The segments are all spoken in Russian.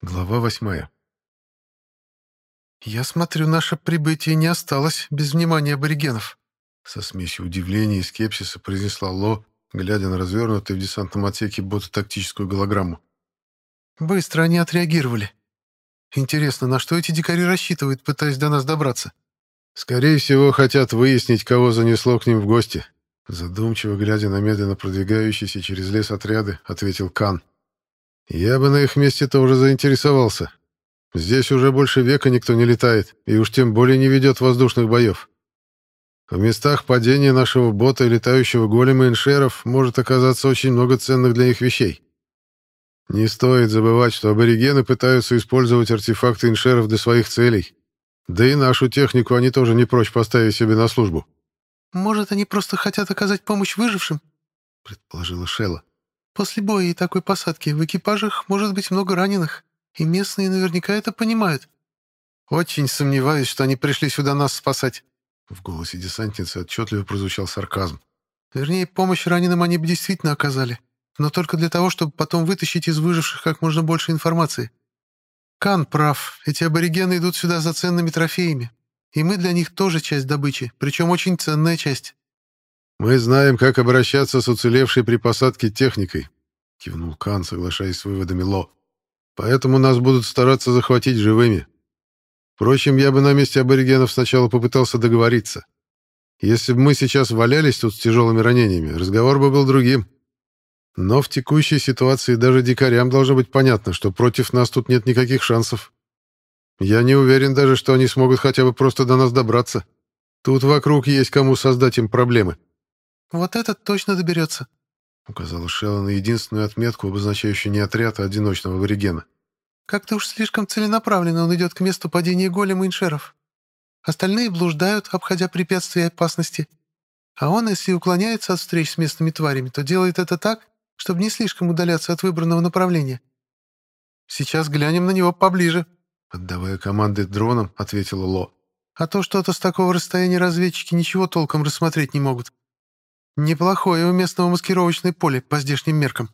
Глава восьмая. «Я смотрю, наше прибытие не осталось без внимания аборигенов», со смесью удивления и скепсиса произнесла Ло, глядя на развернутую в десантном отсеке бота-тактическую голограмму. «Быстро они отреагировали. Интересно, на что эти дикари рассчитывают, пытаясь до нас добраться?» «Скорее всего, хотят выяснить, кого занесло к ним в гости», задумчиво глядя на медленно продвигающиеся через лес отряды, ответил Кан. Я бы на их месте тоже заинтересовался. Здесь уже больше века никто не летает, и уж тем более не ведет воздушных боев. В местах падения нашего бота и летающего голема иншеров может оказаться очень много ценных для них вещей. Не стоит забывать, что аборигены пытаются использовать артефакты иншеров для своих целей. Да и нашу технику они тоже не прочь поставить себе на службу. «Может, они просто хотят оказать помощь выжившим?» — предположила Шелла. После боя и такой посадки в экипажах может быть много раненых, и местные наверняка это понимают. Очень сомневаюсь, что они пришли сюда нас спасать. В голосе десантницы отчетливо прозвучал сарказм. Вернее, помощь раненым они бы действительно оказали, но только для того, чтобы потом вытащить из выживших как можно больше информации. Кан прав, эти аборигены идут сюда за ценными трофеями, и мы для них тоже часть добычи, причем очень ценная часть. «Мы знаем, как обращаться с уцелевшей при посадке техникой», — кивнул Кан, соглашаясь с выводами Ло. «Поэтому нас будут стараться захватить живыми. Впрочем, я бы на месте аборигенов сначала попытался договориться. Если бы мы сейчас валялись тут с тяжелыми ранениями, разговор бы был другим. Но в текущей ситуации даже дикарям должно быть понятно, что против нас тут нет никаких шансов. Я не уверен даже, что они смогут хотя бы просто до нас добраться. Тут вокруг есть кому создать им проблемы». «Вот этот точно доберется», — указала Шелла на единственную отметку, обозначающую не отряд, а одиночного аборигена. «Как-то уж слишком целенаправленно он идет к месту падения голема иншеров. Остальные блуждают, обходя препятствия и опасности. А он, если уклоняется от встреч с местными тварями, то делает это так, чтобы не слишком удаляться от выбранного направления. Сейчас глянем на него поближе», — отдавая команды дроном, ответила Ло. «А то что-то с такого расстояния разведчики ничего толком рассмотреть не могут». Неплохое у местного маскировочное поле по здешним меркам.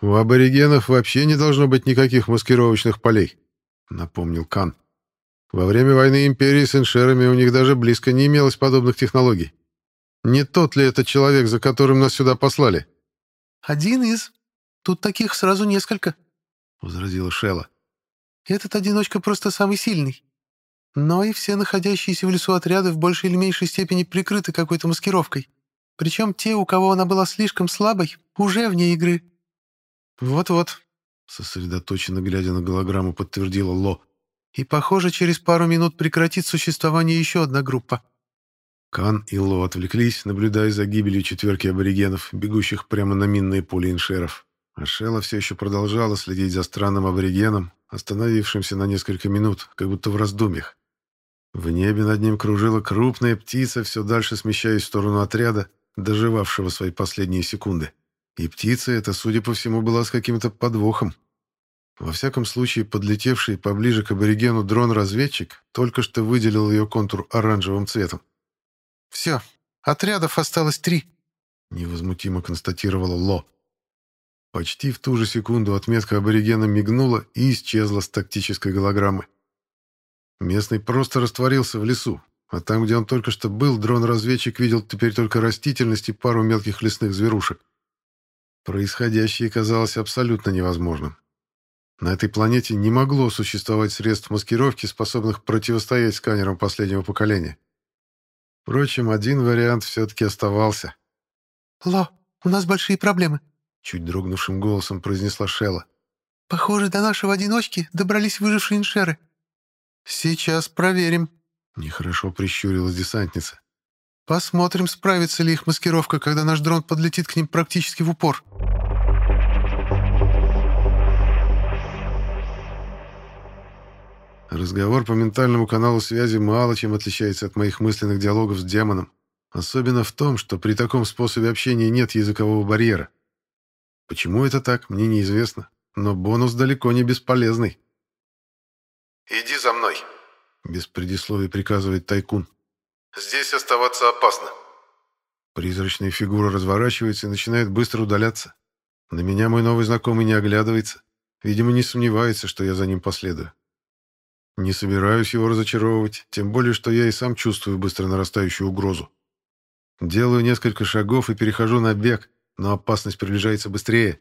У аборигенов вообще не должно быть никаких маскировочных полей, напомнил Кан. Во время войны империи с иншерами у них даже близко не имелось подобных технологий. Не тот ли это человек, за которым нас сюда послали? Один из. Тут таких сразу несколько, возразила Шелла. Этот одиночка просто самый сильный. Но и все находящиеся в лесу отряды в большей или меньшей степени прикрыты какой-то маскировкой. Причем те, у кого она была слишком слабой, уже вне игры. Вот-вот, сосредоточенно глядя на голограмму, подтвердила Ло. И, похоже, через пару минут прекратит существование еще одна группа. Кан и Ло отвлеклись, наблюдая за гибелью четверки аборигенов, бегущих прямо на минные поле иншеров. А Шелла все еще продолжала следить за странным аборигеном, остановившимся на несколько минут, как будто в раздумьях. В небе над ним кружила крупная птица, все дальше смещаясь в сторону отряда, доживавшего свои последние секунды. И птица эта, судя по всему, была с каким-то подвохом. Во всяком случае, подлетевший поближе к аборигену дрон-разведчик только что выделил ее контур оранжевым цветом. «Все, отрядов осталось три», — невозмутимо констатировала Ло. Почти в ту же секунду отметка аборигена мигнула и исчезла с тактической голограммы. Местный просто растворился в лесу, а там, где он только что был, дрон-разведчик видел теперь только растительность и пару мелких лесных зверушек. Происходящее казалось абсолютно невозможным. На этой планете не могло существовать средств маскировки, способных противостоять сканерам последнего поколения. Впрочем, один вариант все-таки оставался. «Ло, у нас большие проблемы», — чуть дрогнувшим голосом произнесла Шелла. «Похоже, до нашего одиночки добрались выжившие иншеры». «Сейчас проверим», Нехорошо прищурилась десантница. «Посмотрим, справится ли их маскировка, когда наш дрон подлетит к ним практически в упор». Разговор по ментальному каналу связи мало чем отличается от моих мысленных диалогов с демоном. Особенно в том, что при таком способе общения нет языкового барьера. Почему это так, мне неизвестно, но бонус далеко не бесполезный. «Иди за мной», без предисловий приказывает Тайкун. «Здесь оставаться опасно». Призрачная фигура разворачивается и начинает быстро удаляться. На меня мой новый знакомый не оглядывается. Видимо, не сомневается, что я за ним последую. Не собираюсь его разочаровывать, тем более, что я и сам чувствую быстро нарастающую угрозу. Делаю несколько шагов и перехожу на бег, но опасность приближается быстрее.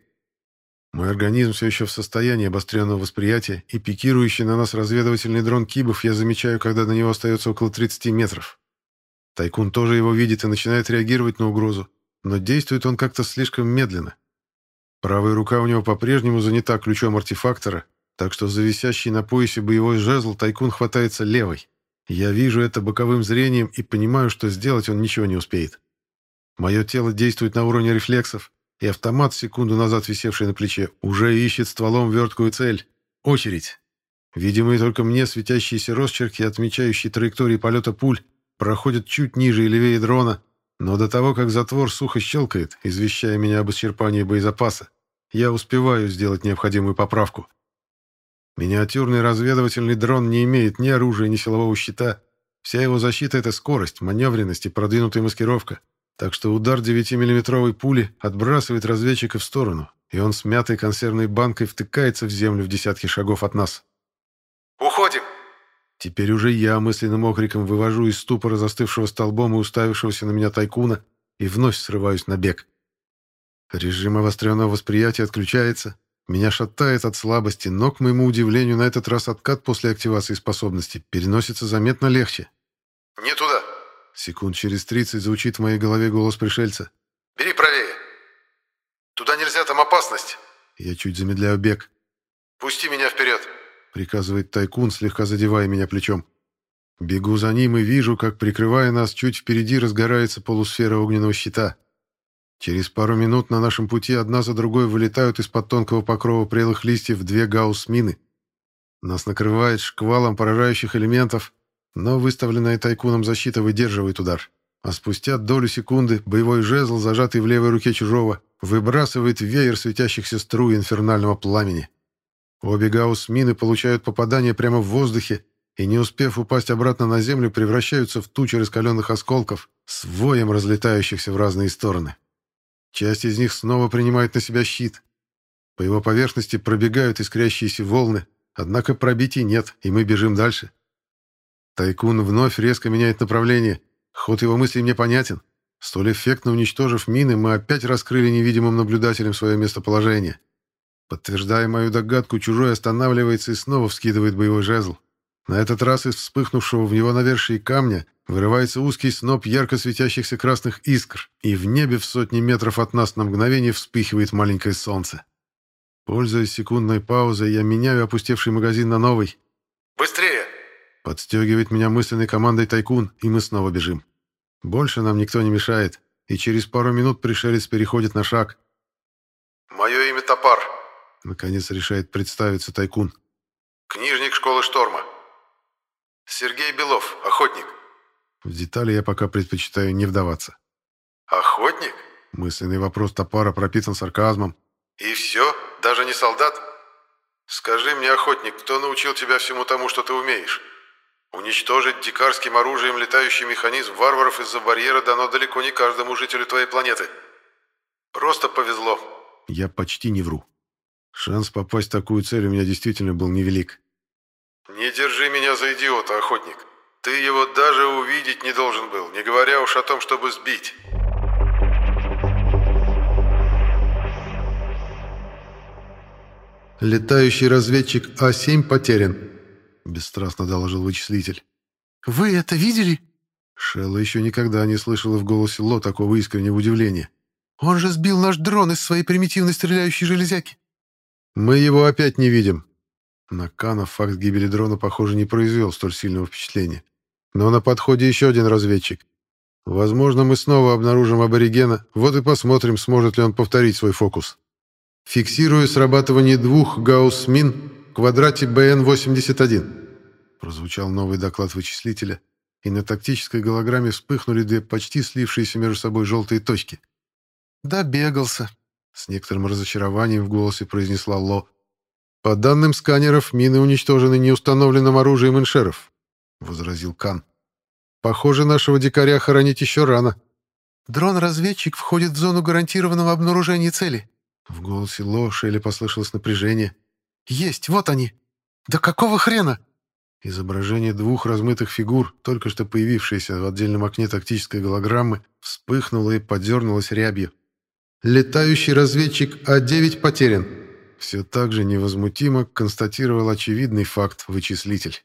Мой организм все еще в состоянии обостренного восприятия, и пикирующий на нас разведывательный дрон Кибов я замечаю, когда до него остается около 30 метров. Тайкун тоже его видит и начинает реагировать на угрозу, но действует он как-то слишком медленно. Правая рука у него по-прежнему занята ключом артефактора, так что за висящий на поясе боевой жезл Тайкун хватается левой. Я вижу это боковым зрением и понимаю, что сделать он ничего не успеет. Мое тело действует на уровне рефлексов, и автомат, секунду назад висевший на плече, уже ищет стволом верткую цель. Очередь. Видимые только мне светящиеся росчерки, отмечающие траектории полета пуль, проходят чуть ниже и левее дрона, но до того, как затвор сухо щелкает, извещая меня об исчерпании боезапаса, я успеваю сделать необходимую поправку. Миниатюрный разведывательный дрон не имеет ни оружия, ни силового щита. Вся его защита — это скорость, маневренность и продвинутая маскировка. Так что удар 9-миллиметровой пули отбрасывает разведчика в сторону, и он с мятой консервной банкой втыкается в землю в десятки шагов от нас. «Уходим!» Теперь уже я мысленным окриком вывожу из ступора застывшего столбом и уставившегося на меня тайкуна и вновь срываюсь на бег. Режим обостренного восприятия отключается, меня шатает от слабости, но, к моему удивлению, на этот раз откат после активации способности переносится заметно легче. «Не туда!» Секунд через тридцать звучит в моей голове голос пришельца. «Бери правее! Туда нельзя, там опасность!» Я чуть замедляю бег. «Пусти меня вперед!» приказывает Тайкун, слегка задевая меня плечом. Бегу за ним и вижу, как, прикрывая нас, чуть впереди разгорается полусфера огненного щита. Через пару минут на нашем пути одна за другой вылетают из-под тонкого покрова прелых листьев две гаусс-мины. Нас накрывает шквалом поражающих элементов, но выставленная тайкуном защита выдерживает удар. А спустя долю секунды боевой жезл, зажатый в левой руке чужого, выбрасывает веер светящихся струй инфернального пламени. Обе гаусс-мины получают попадание прямо в воздухе и, не успев упасть обратно на землю, превращаются в тучи раскаленных осколков с воем разлетающихся в разные стороны. Часть из них снова принимает на себя щит. По его поверхности пробегают искрящиеся волны, однако пробитий нет, и мы бежим дальше. Тайкун вновь резко меняет направление. Ход его мыслей мне понятен. Столь эффектно уничтожив мины, мы опять раскрыли невидимым наблюдателем свое местоположение. Подтверждая мою догадку, чужой останавливается и снова вскидывает боевой жезл. На этот раз из вспыхнувшего в него навершии камня вырывается узкий сноп ярко светящихся красных искр, и в небе в сотни метров от нас на мгновение вспыхивает маленькое солнце. Пользуясь секундной паузой, я меняю опустевший магазин на новый. «Быстрее!» Подстегивает меня мысленной командой «Тайкун», и мы снова бежим. Больше нам никто не мешает, и через пару минут пришелец переходит на шаг. «Мое имя Топар», — наконец решает представиться Тайкун. «Книжник школы Шторма. Сергей Белов, охотник». В детали я пока предпочитаю не вдаваться. «Охотник?» Мысленный вопрос топара пропитан сарказмом. «И все? Даже не солдат? Скажи мне, охотник, кто научил тебя всему тому, что ты умеешь? Уничтожить дикарским оружием летающий механизм варваров из-за барьера дано далеко не каждому жителю твоей планеты. Просто повезло». Я почти не вру. Шанс попасть в такую цель у меня действительно был невелик. «Не держи меня за идиота, охотник. Ты его даже увидеть не должен был, не говоря уж о том, чтобы сбить». «Летающий разведчик А-7 потерян», — бесстрастно доложил вычислитель. «Вы это видели?» Шелла еще никогда не слышала в голосе Ло такого искреннего удивления. «Он же сбил наш дрон из своей примитивной стреляющей железяки». «Мы его опять не видим». На Кана факт гибели дрона, похоже, не произвел столь сильного впечатления. Но на подходе еще один разведчик. Возможно, мы снова обнаружим аборигена, вот и посмотрим, сможет ли он повторить свой фокус. Фиксирую срабатывание двух гаусс-мин в квадрате БН-81. Прозвучал новый доклад вычислителя, и на тактической голограмме вспыхнули две почти слившиеся между собой желтые точки. «Добегался», — с некоторым разочарованием в голосе произнесла Ло. «По данным сканеров, мины уничтожены неустановленным оружием иншеров», — возразил Кан. «Похоже, нашего дикаря хоронить еще рано». «Дрон-разведчик входит в зону гарантированного обнаружения цели». В голосе Ло Шелли послышалось напряжение. Есть, вот они! Да какого хрена?» Изображение двух размытых фигур, только что появившееся в отдельном окне тактической голограммы, вспыхнуло и подернулось рябью. «Летающий разведчик А9 потерян!» Все так же невозмутимо констатировал очевидный факт вычислитель.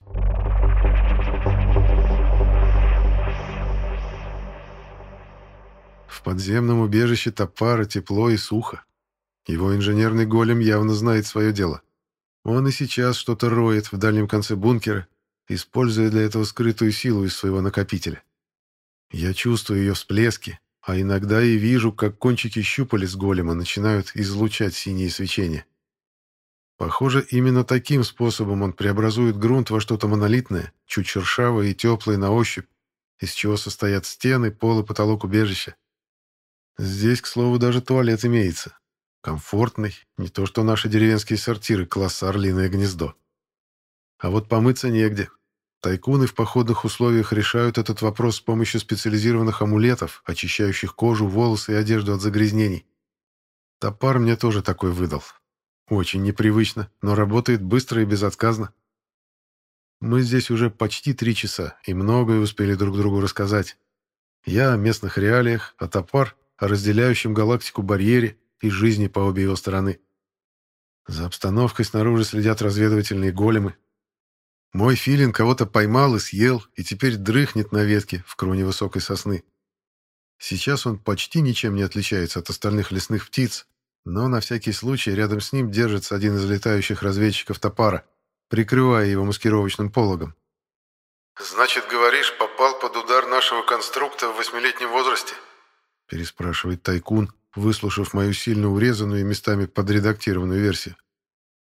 В подземном убежище Топара тепло и сухо. Его инженерный голем явно знает свое дело. Он и сейчас что-то роет в дальнем конце бункера, используя для этого скрытую силу из своего накопителя. Я чувствую ее всплески, а иногда и вижу, как кончики щупалец голема начинают излучать синие свечения. Похоже, именно таким способом он преобразует грунт во что-то монолитное, чуть шершавое и теплое на ощупь, из чего состоят стены, пол и потолок убежища. Здесь, к слову, даже туалет имеется. Комфортный, не то что наши деревенские сортиры класса «Орлиное гнездо». А вот помыться негде. Тайкуны в походных условиях решают этот вопрос с помощью специализированных амулетов, очищающих кожу, волосы и одежду от загрязнений. Топар мне тоже такой выдал. Очень непривычно, но работает быстро и безотказно. Мы здесь уже почти три часа и многое успели друг другу рассказать. Я о местных реалиях, а топар о разделяющем галактику барьере и жизни по обе его стороны. За обстановкой снаружи следят разведывательные големы. Мой филин кого-то поймал и съел, и теперь дрыхнет на ветке в кроне высокой сосны. Сейчас он почти ничем не отличается от остальных лесных птиц, но на всякий случай рядом с ним держится один из летающих разведчиков топара, прикрывая его маскировочным пологом. «Значит, говоришь, попал под удар нашего конструкта в восьмилетнем возрасте?» переспрашивает Тайкун, выслушав мою сильно урезанную и местами подредактированную версию.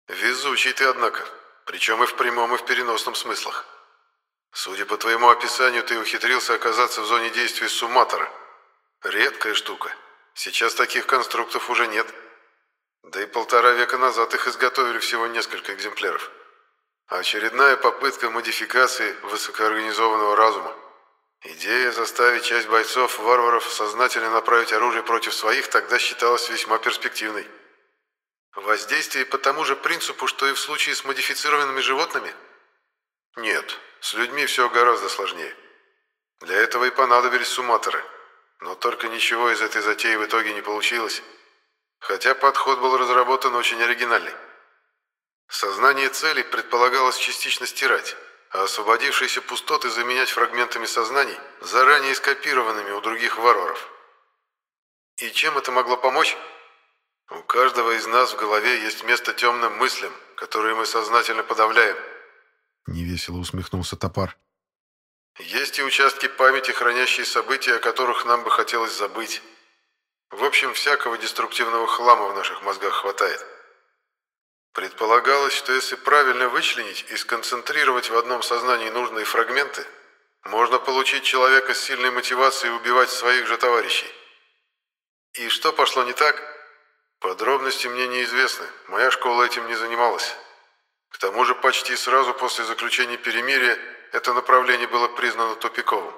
«Везучий ты, однако. Причем и в прямом, и в переносном смыслах. Судя по твоему описанию, ты ухитрился оказаться в зоне действия сумматора. Редкая штука. Сейчас таких конструктов уже нет. Да и полтора века назад их изготовили всего несколько экземпляров. Очередная попытка модификации высокоорганизованного разума. Идея заставить часть бойцов-варваров сознательно направить оружие против своих тогда считалась весьма перспективной. Воздействие по тому же принципу, что и в случае с модифицированными животными? Нет, с людьми все гораздо сложнее. Для этого и понадобились сумматоры. Но только ничего из этой затеи в итоге не получилось. Хотя подход был разработан очень оригинальный. Сознание цели предполагалось частично стирать а освободившиеся пустоты заменять фрагментами сознаний, заранее скопированными у других варваров. И чем это могло помочь? У каждого из нас в голове есть место темным мыслям, которые мы сознательно подавляем. Невесело усмехнулся топар. Есть и участки памяти, хранящие события, о которых нам бы хотелось забыть. В общем, всякого деструктивного хлама в наших мозгах хватает. Предполагалось, что если правильно вычленить и сконцентрировать в одном сознании нужные фрагменты, можно получить человека с сильной мотивацией убивать своих же товарищей. И что пошло не так? Подробности мне неизвестны, моя школа этим не занималась. К тому же почти сразу после заключения перемирия это направление было признано тупиковым.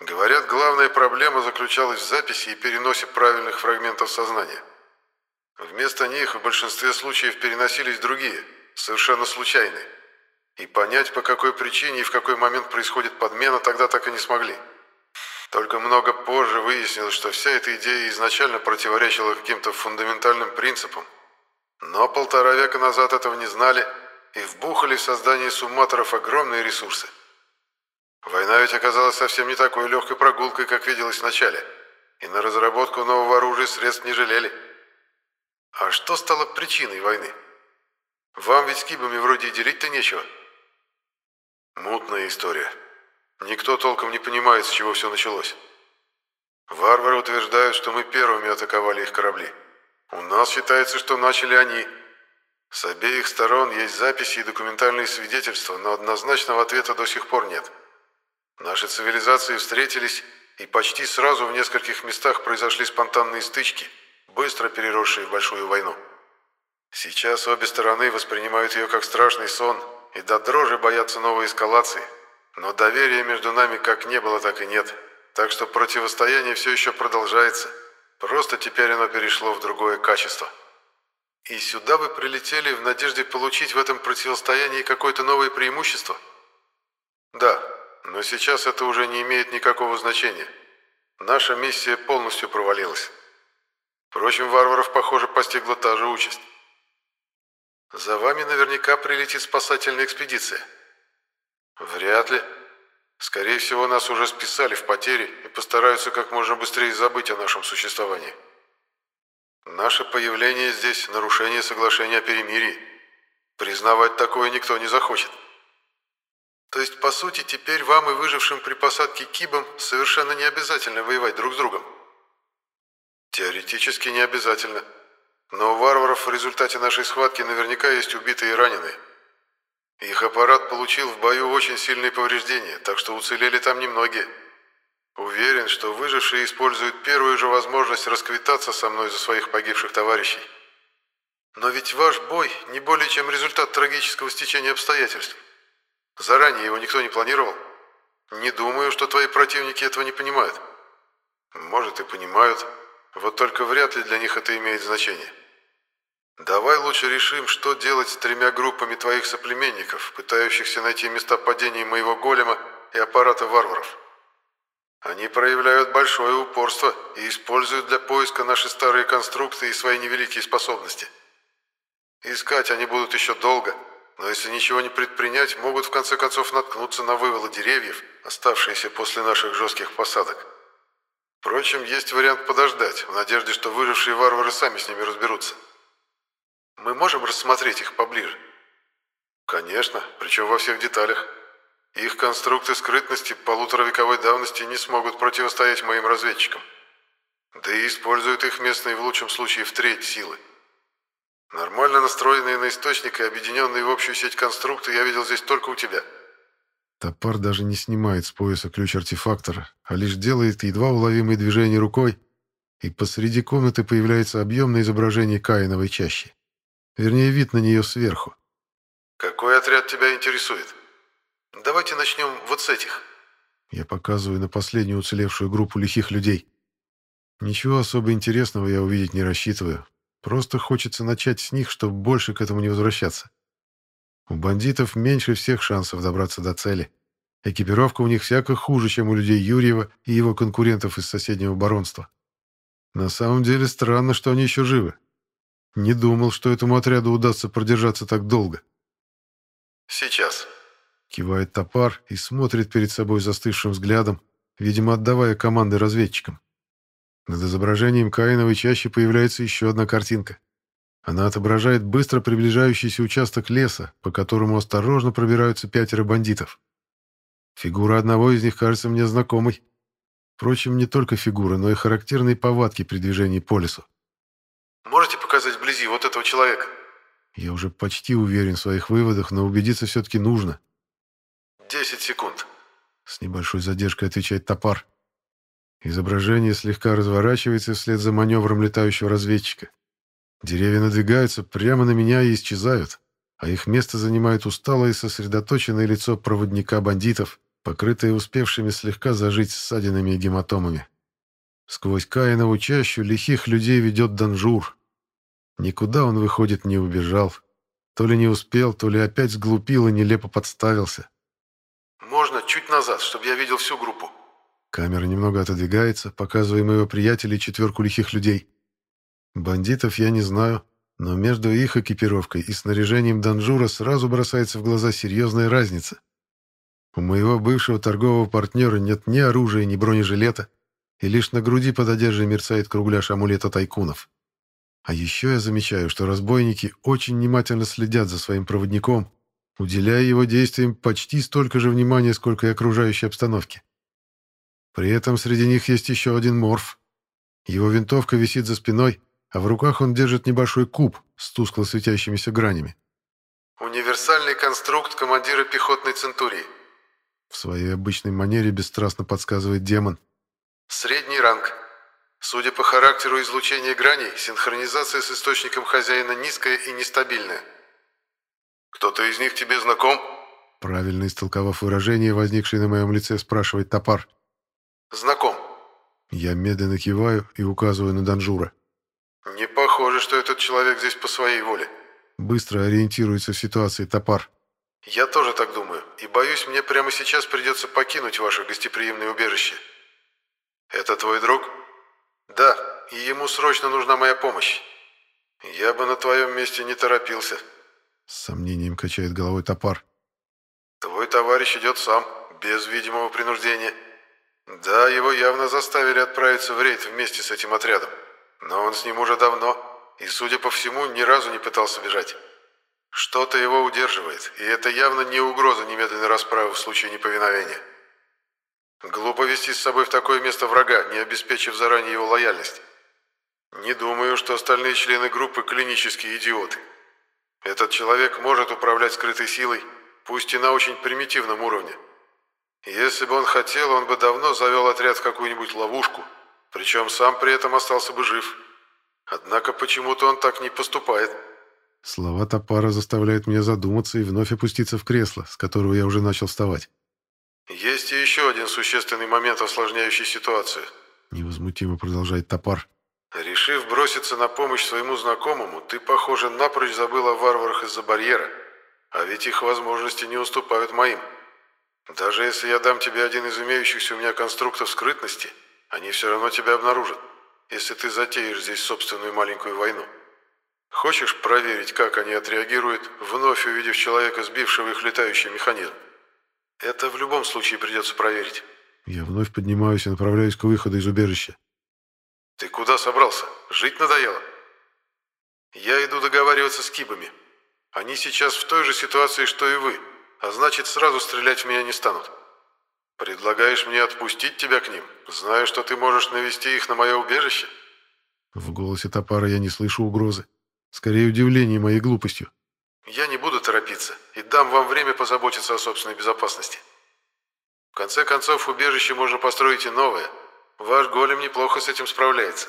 Говорят, главная проблема заключалась в записи и переносе правильных фрагментов сознания. Вместо них в большинстве случаев переносились другие, совершенно случайные. И понять, по какой причине и в какой момент происходит подмена, тогда так и не смогли. Только много позже выяснилось, что вся эта идея изначально противоречила каким-то фундаментальным принципам. Но полтора века назад этого не знали и вбухали в создание сумматоров огромные ресурсы. Война ведь оказалась совсем не такой легкой прогулкой, как виделось вначале, и на разработку нового оружия средств не жалели. А что стало причиной войны? Вам ведь с кибами вроде и делить-то нечего. Мутная история. Никто толком не понимает, с чего все началось. Варвары утверждают, что мы первыми атаковали их корабли. У нас считается, что начали они. С обеих сторон есть записи и документальные свидетельства, но однозначного ответа до сих пор нет. Наши цивилизации встретились, и почти сразу в нескольких местах произошли спонтанные стычки – быстро переросшие в большую войну. Сейчас обе стороны воспринимают ее как страшный сон и до дрожи боятся новой эскалации. Но доверия между нами как не было, так и нет. Так что противостояние все еще продолжается. Просто теперь оно перешло в другое качество. И сюда вы прилетели в надежде получить в этом противостоянии какое-то новое преимущество? Да, но сейчас это уже не имеет никакого значения. Наша миссия полностью провалилась. Впрочем, варваров, похоже, постигла та же участь. За вами наверняка прилетит спасательная экспедиция. Вряд ли. Скорее всего, нас уже списали в потери и постараются как можно быстрее забыть о нашем существовании. Наше появление здесь – нарушение соглашения о перемирии. Признавать такое никто не захочет. То есть, по сути, теперь вам и выжившим при посадке кибам совершенно не обязательно воевать друг с другом? Теоретически не обязательно. Но у варваров в результате нашей схватки наверняка есть убитые и раненые. Их аппарат получил в бою очень сильные повреждения, так что уцелели там немногие. Уверен, что выжившие используют первую же возможность расквитаться со мной за своих погибших товарищей. Но ведь ваш бой не более чем результат трагического стечения обстоятельств. Заранее его никто не планировал. Не думаю, что твои противники этого не понимают. Может и понимают, вот только вряд ли для них это имеет значение. Давай лучше решим, что делать с тремя группами твоих соплеменников, пытающихся найти места падения моего голема и аппарата варваров. Они проявляют большое упорство и используют для поиска наши старые конструкты и свои невеликие способности. Искать они будут еще долго, но если ничего не предпринять, могут в конце концов наткнуться на вывалы деревьев, оставшиеся после наших жестких посадок. Впрочем, есть вариант подождать, в надежде, что выжившие варвары сами с ними разберутся. Мы можем рассмотреть их поближе? Конечно, причем во всех деталях. Их конструкты скрытности полуторавековой давности не смогут противостоять моим разведчикам. Да и используют их местные в лучшем случае в треть силы. Нормально настроенные на источник и объединенные в общую сеть конструкты я видел здесь только у тебя. Топар даже не снимает с пояса ключ артефактора, а лишь делает едва уловимые движения рукой, и посреди комнаты появляется объемное изображение Каиновой чащи. Вернее, вид на нее сверху. «Какой отряд тебя интересует? Давайте начнем вот с этих». Я показываю на последнюю уцелевшую группу лихих людей. Ничего особо интересного я увидеть не рассчитываю, Просто хочется начать с них, чтобы больше к этому не возвращаться. У бандитов меньше всех шансов добраться до цели. Экипировка у них всяко хуже, чем у людей Юрьева и его конкурентов из соседнего баронства. На самом деле странно, что они еще живы. Не думал, что этому отряду удастся продержаться так долго. «Сейчас», — кивает топар и смотрит перед собой застывшим взглядом, видимо, отдавая команды разведчикам. Над изображением Каиновой чаще появляется еще одна картинка. Она отображает быстро приближающийся участок леса, по которому осторожно пробираются пятеро бандитов. Фигура одного из них кажется мне знакомой. Впрочем, не только фигура, но и характерные повадки при движении по лесу. «Можете показать вблизи вот этого человека?» Я уже почти уверен в своих выводах, но убедиться все-таки нужно. «Десять секунд», — с небольшой задержкой отвечает топар. Изображение слегка разворачивается вслед за маневром летающего разведчика. Деревья надвигаются прямо на меня и исчезают, а их место занимает усталое и сосредоточенное лицо проводника бандитов, покрытое успевшими слегка зажить ссадинами и гематомами. Сквозь Каинову чащу лихих людей ведет Данжур. Никуда он, выходит, не убежал. То ли не успел, то ли опять сглупил и нелепо подставился. «Можно чуть назад, чтобы я видел всю группу?» Камера немного отодвигается, показывая моего приятеля и четверку лихих людей. Бандитов я не знаю, но между их экипировкой и снаряжением Данжура сразу бросается в глаза серьезная разница. У моего бывшего торгового партнера нет ни оружия, ни бронежилета, и лишь на груди под одеждой мерцает кругляш амулета тайкунов. А еще я замечаю, что разбойники очень внимательно следят за своим проводником, уделяя его действиям почти столько же внимания, сколько и окружающей обстановке. При этом среди них есть еще один морф. Его винтовка висит за спиной, а в руках он держит небольшой куб с тускло светящимися гранями. «Универсальный конструкт командира пехотной центурии», в своей обычной манере бесстрастно подсказывает демон. «Средний ранг. Судя по характеру излучения граней, синхронизация с источником хозяина низкая и нестабильная. Кто-то из них тебе знаком?» Правильно истолковав выражение, возникшее на моем лице, спрашивает топар. «Знаком». Я медленно киваю и указываю на Данжура. «Не похоже, что этот человек здесь по своей воле. Быстро ориентируется в ситуации топар. Я тоже так думаю, и боюсь, мне прямо сейчас придется покинуть ваше гостеприимное убежище. Это твой друг? Да, и ему срочно нужна моя помощь. Я бы на твоем месте не торопился. С сомнением качает головой топар. Твой товарищ идет сам, без видимого принуждения. Да, его явно заставили отправиться в рейд вместе с этим отрядом. Но он с ним уже давно, и, судя по всему, ни разу не пытался бежать. Что-то его удерживает, и это явно не угроза немедленной расправы в случае неповиновения. Глупо вести с собой в такое место врага, не обеспечив заранее его лояльность. Не думаю, что остальные члены группы клинические идиоты. Этот человек может управлять скрытой силой, пусть и на очень примитивном уровне. Если бы он хотел, он бы давно завел отряд в какую-нибудь ловушку, причем сам при этом остался бы жив. Однако почему-то он так не поступает. Слова Топара заставляют меня задуматься и вновь опуститься в кресло, с которого я уже начал вставать. «Есть и еще один существенный момент, осложняющий ситуацию», — невозмутимо продолжает Топар. «Решив броситься на помощь своему знакомому, ты, похоже, напрочь забыл о варварах из-за барьера, а ведь их возможности не уступают моим. Даже если я дам тебе один из имеющихся у меня конструктов скрытности, они все равно тебя обнаружат, если ты затеешь здесь собственную маленькую войну. Хочешь проверить, как они отреагируют, вновь увидев человека, сбившего их летающий механизм?» Это в любом случае придется проверить. Я вновь поднимаюсь и направляюсь к выходу из убежища. Ты куда собрался? Жить надоело? Я иду договариваться с кибами. Они сейчас в той же ситуации, что и вы, а значит, сразу стрелять в меня не станут. Предлагаешь мне отпустить тебя к ним, зная, что ты можешь навести их на мое убежище? В голосе топара я не слышу угрозы. Скорее, удивление моей глупостью. Я не буду торопиться и дам вам время позаботиться о собственной безопасности. В конце концов, убежище можно построить и новое. Ваш голем неплохо с этим справляется.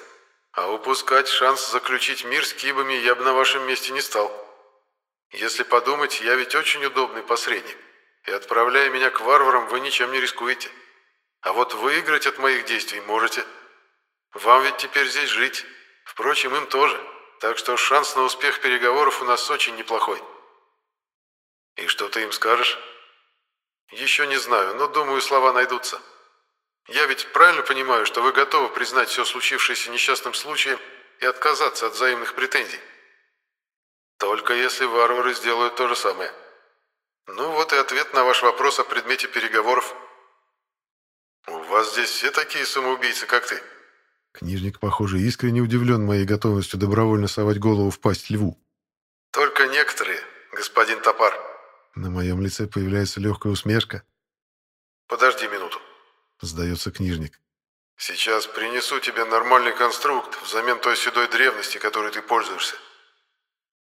А упускать шанс заключить мир с кибами я бы на вашем месте не стал. Если подумать, я ведь очень удобный посредник. И отправляя меня к варварам, вы ничем не рискуете. А вот выиграть от моих действий можете. Вам ведь теперь здесь жить. Впрочем, им тоже. Так что шанс на успех переговоров у нас очень неплохой. И что ты им скажешь? Еще не знаю, но думаю, слова найдутся. Я ведь правильно понимаю, что вы готовы признать все случившееся несчастным случаем и отказаться от взаимных претензий? Только если варвары сделают то же самое. Ну вот и ответ на ваш вопрос о предмете переговоров. У вас здесь все такие самоубийцы, как ты. Книжник, похоже, искренне удивлен моей готовностью добровольно совать голову в пасть льву. «Только некоторые, господин Топар». На моем лице появляется легкая усмешка. «Подожди минуту», — сдается книжник. «Сейчас принесу тебе нормальный конструкт взамен той седой древности, которой ты пользуешься.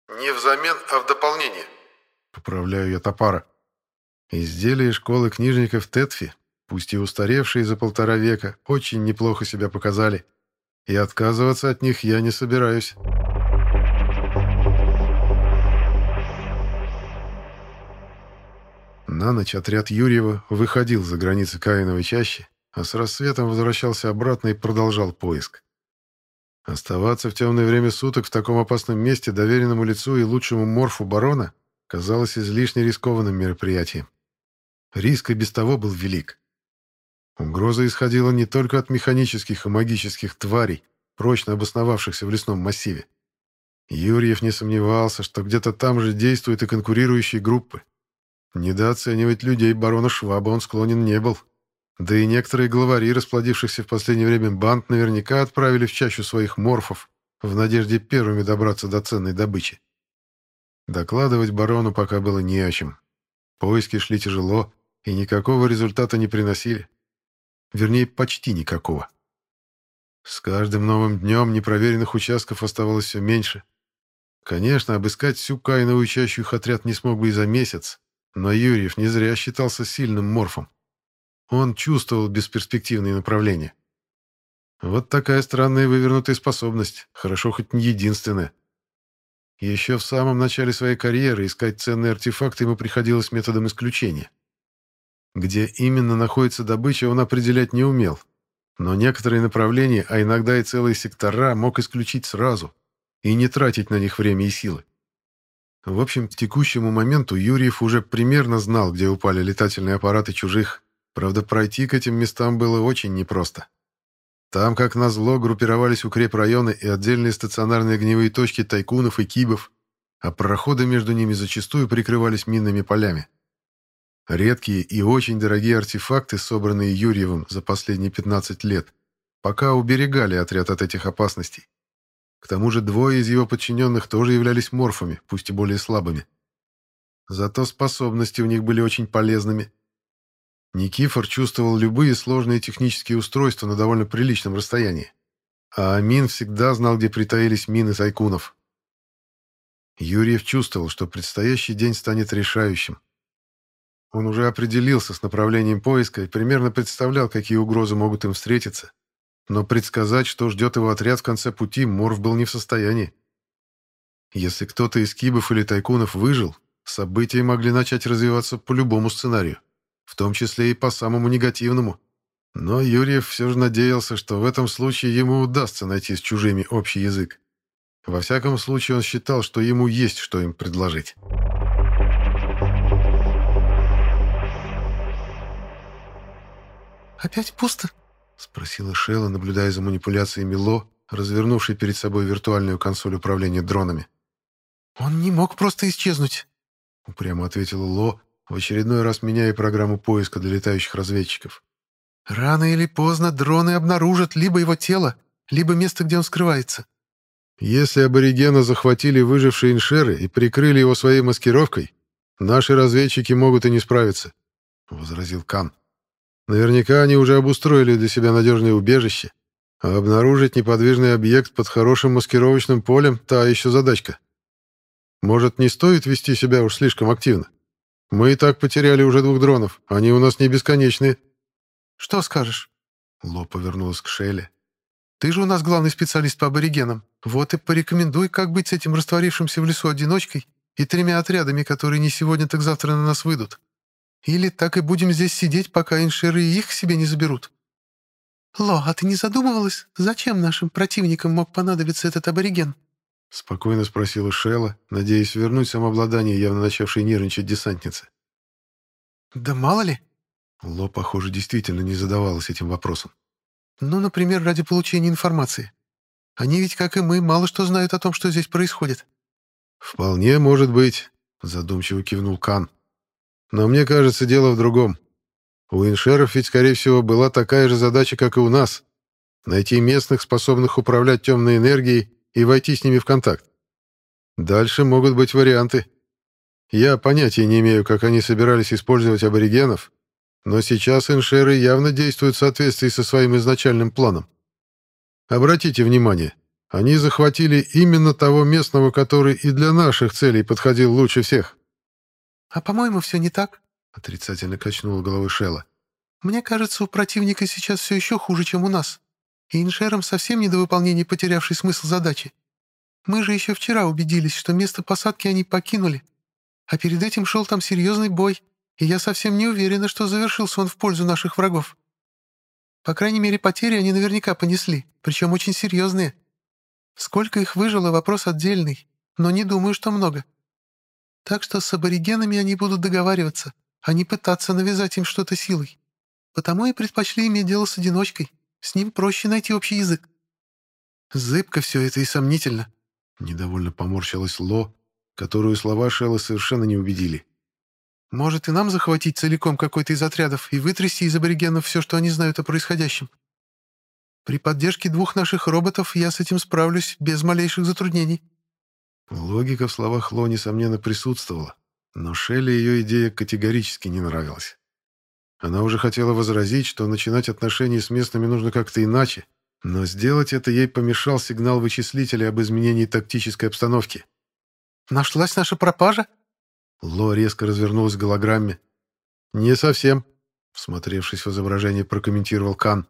Не взамен, а в дополнение». Поправляю я Топара. Изделия школы книжников Тетфи, пусть и устаревшие за полтора века, очень неплохо себя показали и отказываться от них я не собираюсь. На ночь отряд Юрьева выходил за границы Каиновой чащи, а с рассветом возвращался обратно и продолжал поиск. Оставаться в темное время суток в таком опасном месте доверенному лицу и лучшему морфу барона казалось излишне рискованным мероприятием. Риск и без того был велик. Угроза исходила не только от механических и магических тварей, прочно обосновавшихся в лесном массиве. Юрьев не сомневался, что где-то там же действуют и конкурирующие группы. Недооценивать людей барона Шваба он склонен не был. Да и некоторые главари, расплодившихся в последнее время банд, наверняка отправили в чащу своих морфов в надежде первыми добраться до ценной добычи. Докладывать барону пока было не о чем. Поиски шли тяжело и никакого результата не приносили. Вернее, почти никакого. С каждым новым днем непроверенных участков оставалось все меньше. Конечно, обыскать всю Каиновую чащу их отряд не смог бы и за месяц, но Юрьев не зря считался сильным морфом. Он чувствовал бесперспективные направления. Вот такая странная вывернутая способность, хорошо хоть не единственная. Еще в самом начале своей карьеры искать ценные артефакты ему приходилось методом исключения. Где именно находится добыча, он определять не умел. Но некоторые направления, а иногда и целые сектора, мог исключить сразу. и не тратить на них время и силы. В общем, к текущему моменту Юрьев уже примерно знал, где упали летательные аппараты чужих, правда, пройти к этим местам было очень непросто. Там, как назло, группировались укрепрайоны и отдельные стационарные огневые точки тайкунов и кибов, а проходы между ними зачастую прикрывались минными полями. Редкие и очень дорогие артефакты, собранные Юрьевым за последние 15 лет, пока уберегали отряд от этих опасностей. К тому же двое из его подчиненных тоже являлись морфами, пусть и более слабыми. Зато способности у них были очень полезными. Никифор чувствовал любые сложные технические устройства на довольно приличном расстоянии. А Амин всегда знал, где притаились мины тайкунов. Юрьев чувствовал, что предстоящий день станет решающим. Он уже определился с направлением поиска и примерно представлял, какие угрозы могут им встретиться. Но предсказать, что ждет его отряд в конце пути, Морф был не в состоянии. Если кто-то из кибов или тайкунов выжил, события могли начать развиваться по любому сценарию, в том числе и по самому негативному. Но Юрьев все же надеялся, что в этом случае ему удастся найти с чужими общий язык. Во всяком случае, он считал, что ему есть что им предложить. «Опять пусто?» — спросила Шелла, наблюдая за манипуляциями Ло, развернувшей перед собой виртуальную консоль управления дронами. «Он не мог просто исчезнуть», — упрямо ответила Ло, в очередной раз меняя программу поиска для летающих разведчиков. «Рано или поздно дроны обнаружат либо его тело, либо место, где он скрывается». «Если аборигена захватили выжившие иншеры и прикрыли его своей маскировкой, наши разведчики могут и не справиться», — возразил Кан. Наверняка они уже обустроили для себя надежное убежище, а обнаружить неподвижный объект под хорошим маскировочным полем — та еще задачка. Может, не стоит вести себя уж слишком активно? Мы и так потеряли уже двух дронов, они у нас не бесконечные. Что скажешь? Ло повернулась к Шелле. Ты же у нас главный специалист по аборигенам. Вот и порекомендуй, как быть с этим растворившимся в лесу одиночкой и тремя отрядами, которые не сегодня, так завтра на нас выйдут. Или так и будем здесь сидеть, пока иншеры их себе не заберут? Ло, а ты не задумывалась, зачем нашим противникам мог понадобиться этот абориген? Спокойно спросила Шелла, надеясь вернуть самообладание явно начавшей нервничать десантницы. Да мало ли. Ло, похоже, действительно не задавалась этим вопросом. Ну, например, ради получения информации. Они ведь, как и мы, мало что знают о том, что здесь происходит. «Вполне может быть», — задумчиво кивнул Кан. Но мне кажется, дело в другом. У иншеров ведь, скорее всего, была такая же задача, как и у нас — найти местных, способных управлять темной энергией, и войти с ними в контакт. Дальше могут быть варианты. Я понятия не имею, как они собирались использовать аборигенов, но сейчас иншеры явно действуют в соответствии со своим изначальным планом. Обратите внимание, они захватили именно того местного, который и для наших целей подходил лучше всех. «А по-моему, все не так», — отрицательно качнула головой Шелла. «Мне кажется, у противника сейчас все еще хуже, чем у нас. И иншерам совсем не до выполнения потерявший смысл задачи. Мы же еще вчера убедились, что место посадки они покинули. А перед этим шел там серьезный бой, и я совсем не уверена, что завершился он в пользу наших врагов. По крайней мере, потери они наверняка понесли, причем очень серьезные. Сколько их выжило, вопрос отдельный, но не думаю, что много. Так что с аборигенами они будут договариваться, а не пытаться навязать им что-то силой. Потому и предпочли иметь дело с одиночкой. С ним проще найти общий язык. Зыбко все это и сомнительно. Недовольно поморщилась Ло, которую слова Шелла совершенно не убедили. Может, и нам захватить целиком какой-то из отрядов и вытрясти из аборигенов все, что они знают о происходящем? При поддержке двух наших роботов я с этим справлюсь без малейших затруднений. Логика в словах Ло, несомненно, присутствовала, но Шелли ее идея категорически не нравилась. Она уже хотела возразить, что начинать отношения с местными нужно как-то иначе, но сделать это ей помешал сигнал вычислителя об изменении тактической обстановки. «Нашлась наша пропажа?» Ло резко развернулась к голограмме. «Не совсем», — всмотревшись в изображение, прокомментировал Кан.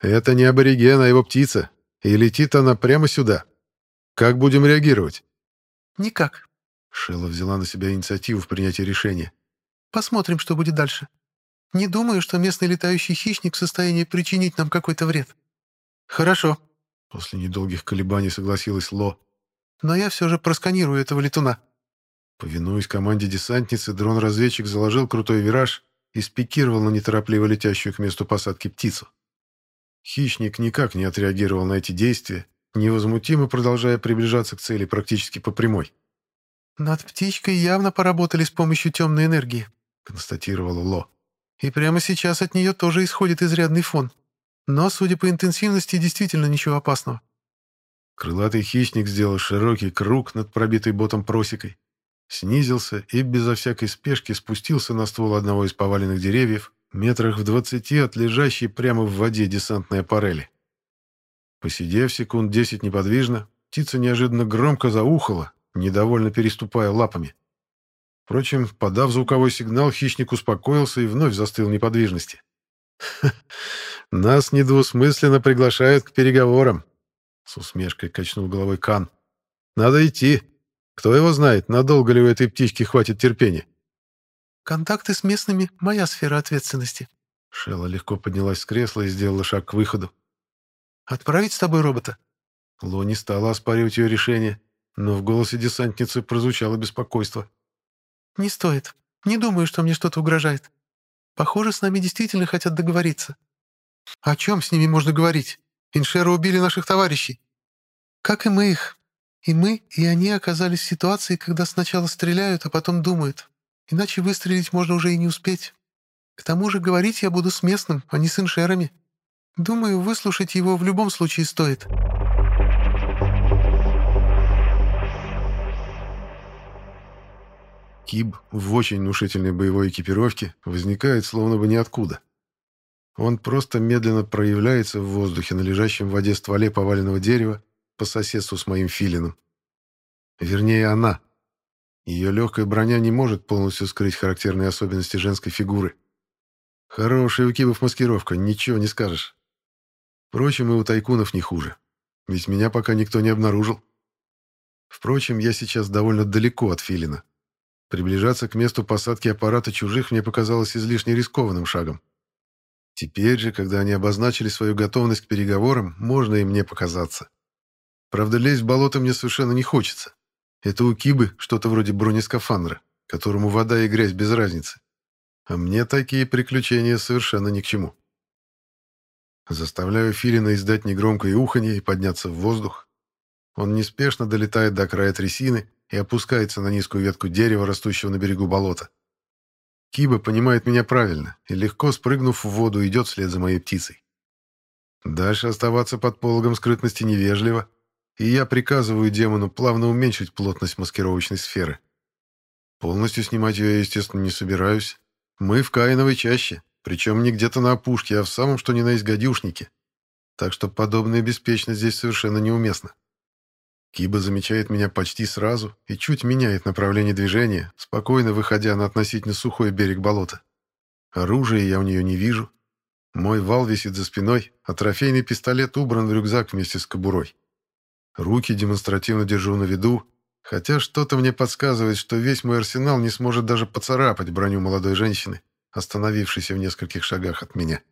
«Это не абориген, а его птица, и летит она прямо сюда. Как будем реагировать?» «Никак». Шелла взяла на себя инициативу в принятии решения. «Посмотрим, что будет дальше. Не думаю, что местный летающий хищник в состоянии причинить нам какой-то вред». «Хорошо», — после недолгих колебаний согласилась Ло. но я все же просканирую этого летуна». Повинуясь команде десантницы, дрон-разведчик заложил крутой вираж и спикировал на неторопливо летящую к месту посадки птицу. Хищник никак не отреагировал на эти действия, невозмутимо продолжая приближаться к цели практически по прямой. «Над птичкой явно поработали с помощью темной энергии», — констатировал Ло. «И прямо сейчас от нее тоже исходит изрядный фон. Но, судя по интенсивности, действительно ничего опасного». Крылатый хищник сделал широкий круг над пробитой ботом просекой, снизился и безо всякой спешки спустился на ствол одного из поваленных деревьев, метрах в двадцати от лежащей прямо в воде десантной аппарели. Посидев секунд десять неподвижно, птица неожиданно громко заухала, недовольно переступая лапами. Впрочем, подав звуковой сигнал, хищник успокоился и вновь застыл в неподвижности. «Нас недвусмысленно приглашают к переговорам», — с усмешкой качнул головой Кан. «Надо идти. Кто его знает, надолго ли у этой птички хватит терпения?» «Контакты с местными — моя сфера ответственности». Шелла легко поднялась с кресла и сделала шаг к выходу. «Отправить с тобой робота?» Ло не стала оспаривать ее решение, но в голосе десантницы прозвучало беспокойство. «Не стоит. Не думаю, что мне что-то угрожает. Похоже, с нами действительно хотят договориться». «О чем с ними можно говорить? Иншера убили наших товарищей». «Как и мы их. И мы, и они оказались в ситуации, когда сначала стреляют, а потом думают. Иначе выстрелить можно уже и не успеть. К тому же говорить я буду с местным, а не с иншерами. Думаю, выслушать его в любом случае стоит». Киб в очень внушительной боевой экипировке возникает словно бы ниоткуда. Он просто медленно проявляется в воздухе на лежащем в воде стволе поваленного дерева по соседству с моим филином. Вернее, она. Ее легкая броня не может полностью скрыть характерные особенности женской фигуры. Хорошая у кибов маскировка, ничего не скажешь. Впрочем, и у тайкунов не хуже. Ведь меня пока никто не обнаружил. Впрочем, я сейчас довольно далеко от филина. Приближаться к месту посадки аппарата чужих мне показалось излишне рискованным шагом. Теперь же, когда они обозначили свою готовность к переговорам, можно и мне показаться. Правда, лезть в болото мне совершенно не хочется. Это у Кибы что-то вроде бронескафандра, которому вода и грязь без разницы. А мне такие приключения совершенно ни к чему. Заставляю Филина издать негромкое уханье и подняться в воздух. Он неспешно долетает до края трясины и опускается на низкую ветку дерева, растущего на берегу болота. Киба понимает меня правильно и, легко спрыгнув в воду, идет вслед за моей птицей. Дальше оставаться под пологом скрытности невежливо, и я приказываю демону плавно уменьшить плотность маскировочной сферы. Полностью снимать ее естественно, не собираюсь. Мы в Каиновой чаще, причем не где-то на опушке, а в самом что ни на есть гадюшнике. Так что подобная беспечность здесь совершенно неуместна. Киба замечает меня почти сразу и чуть меняет направление движения, спокойно выходя на относительно сухой берег болота. Оружия я у нее не вижу. Мой вал висит за спиной, а трофейный пистолет убран в рюкзак вместе с кобурой. Руки демонстративно держу на виду, хотя что-то мне подсказывает, что весь мой арсенал не сможет даже поцарапать броню молодой женщины, остановившейся в нескольких шагах от меня.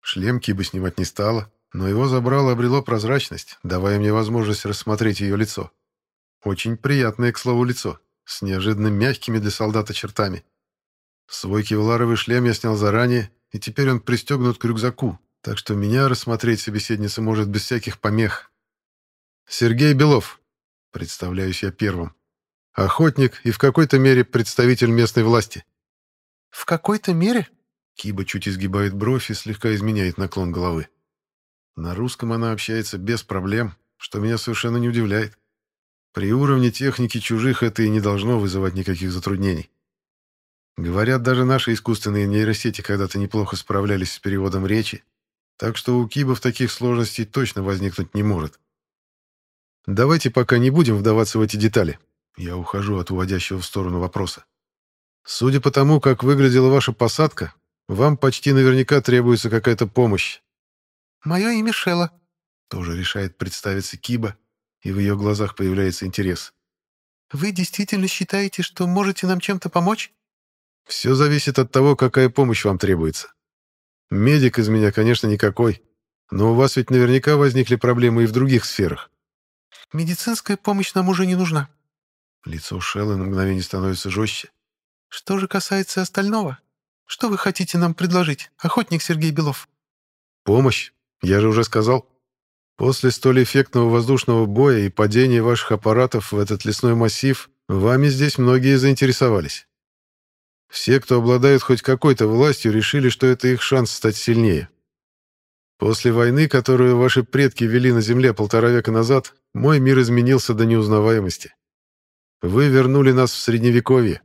Шлем Киба снимать не стала, но его забрало обрело прозрачность, давая мне возможность рассмотреть ее лицо. Очень приятное, к слову, лицо, с неожиданно мягкими для солдата чертами. Свой кевларовый шлем я снял заранее, и теперь он пристегнут к рюкзаку, так что меня рассмотреть собеседница может без всяких помех, Сергей Белов. Представляюсь я первым. Охотник и в какой-то мере представитель местной власти. В какой-то мере? Киба чуть изгибает бровь и слегка изменяет наклон головы. На русском она общается без проблем, что меня совершенно не удивляет. При уровне техники чужих это и не должно вызывать никаких затруднений. Говорят, даже наши искусственные нейросети когда-то неплохо справлялись с переводом речи, так что у Кибов таких сложностей точно возникнуть не может. Давайте пока не будем вдаваться в эти детали. Я ухожу от уводящего в сторону вопроса. Судя по тому, как выглядела ваша посадка, вам почти наверняка требуется какая-то помощь. Мое имя Шелла. Тоже решает представиться Киба, и в ее глазах появляется интерес. Вы действительно считаете, что можете нам чем-то помочь? Все зависит от того, какая помощь вам требуется. Медик из меня, конечно, никакой, но у вас ведь наверняка возникли проблемы и в других сферах. Медицинская помощь нам уже не нужна». Лицо Шеллы на мгновение становится жестче. «Что же касается остального, что вы хотите нам предложить, охотник Сергей Белов?» «Помощь. Я же уже сказал. После столь эффектного воздушного боя и падения ваших аппаратов в этот лесной массив, вами здесь многие заинтересовались. Все, кто обладает хоть какой-то властью, решили, что это их шанс стать сильнее. После войны, которую ваши предки вели на Земле полтора века назад, мой мир изменился до неузнаваемости. Вы вернули нас в Средневековье.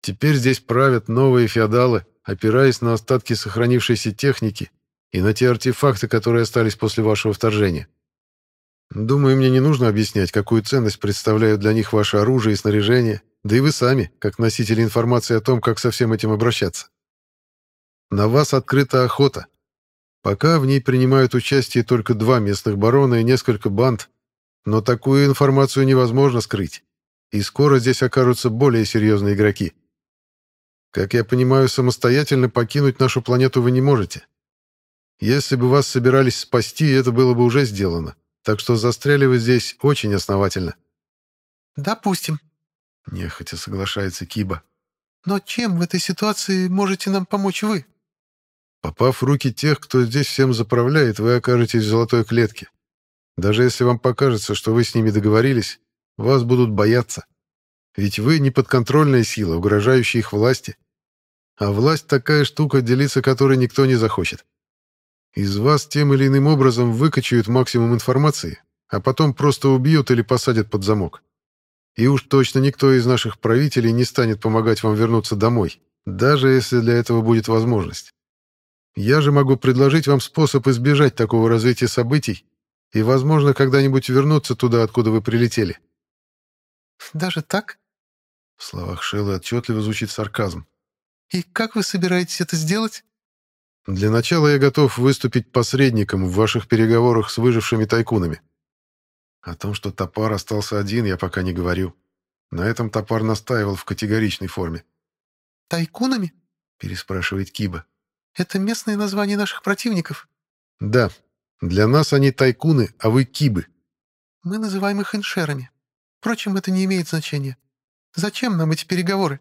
Теперь здесь правят новые феодалы, опираясь на остатки сохранившейся техники и на те артефакты, которые остались после вашего вторжения. Думаю, мне не нужно объяснять, какую ценность представляют для них ваше оружие и снаряжение, да и вы сами, как носители информации о том, как со всем этим обращаться. На вас открыта охота. Пока в ней принимают участие только два местных барона и несколько банд, но такую информацию невозможно скрыть, и скоро здесь окажутся более серьезные игроки. Как я понимаю, самостоятельно покинуть нашу планету вы не можете. Если бы вас собирались спасти, это было бы уже сделано. Так что застряли вы здесь очень основательно. Допустим. Нехотя соглашается Киба. Но чем в этой ситуации можете нам помочь вы? Попав в руки тех, кто здесь всем заправляет, вы окажетесь в золотой клетке. Даже если вам покажется, что вы с ними договорились, вас будут бояться. Ведь вы не подконтрольная сила, угрожающая их власти. А власть такая штука, делиться которой никто не захочет. Из вас тем или иным образом выкачают максимум информации, а потом просто убьют или посадят под замок. И уж точно никто из наших правителей не станет помогать вам вернуться домой, даже если для этого будет возможность. Я же могу предложить вам способ избежать такого развития событий и, возможно, когда-нибудь вернуться туда, откуда вы прилетели. Даже так? В словах Шеллы отчетливо звучит сарказм. И как вы собираетесь это сделать? Для начала я готов выступить посредником в ваших переговорах с выжившими тайкунами. О том, что топар остался один, я пока не говорю. На этом топар настаивал в категоричной форме. «Тайкунами?» — переспрашивает Киба. «Это местное название наших противников?» «Да. Для нас они тайкуны, а вы кибы». «Мы называем их иншерами. Впрочем, это не имеет значения. Зачем нам эти переговоры?»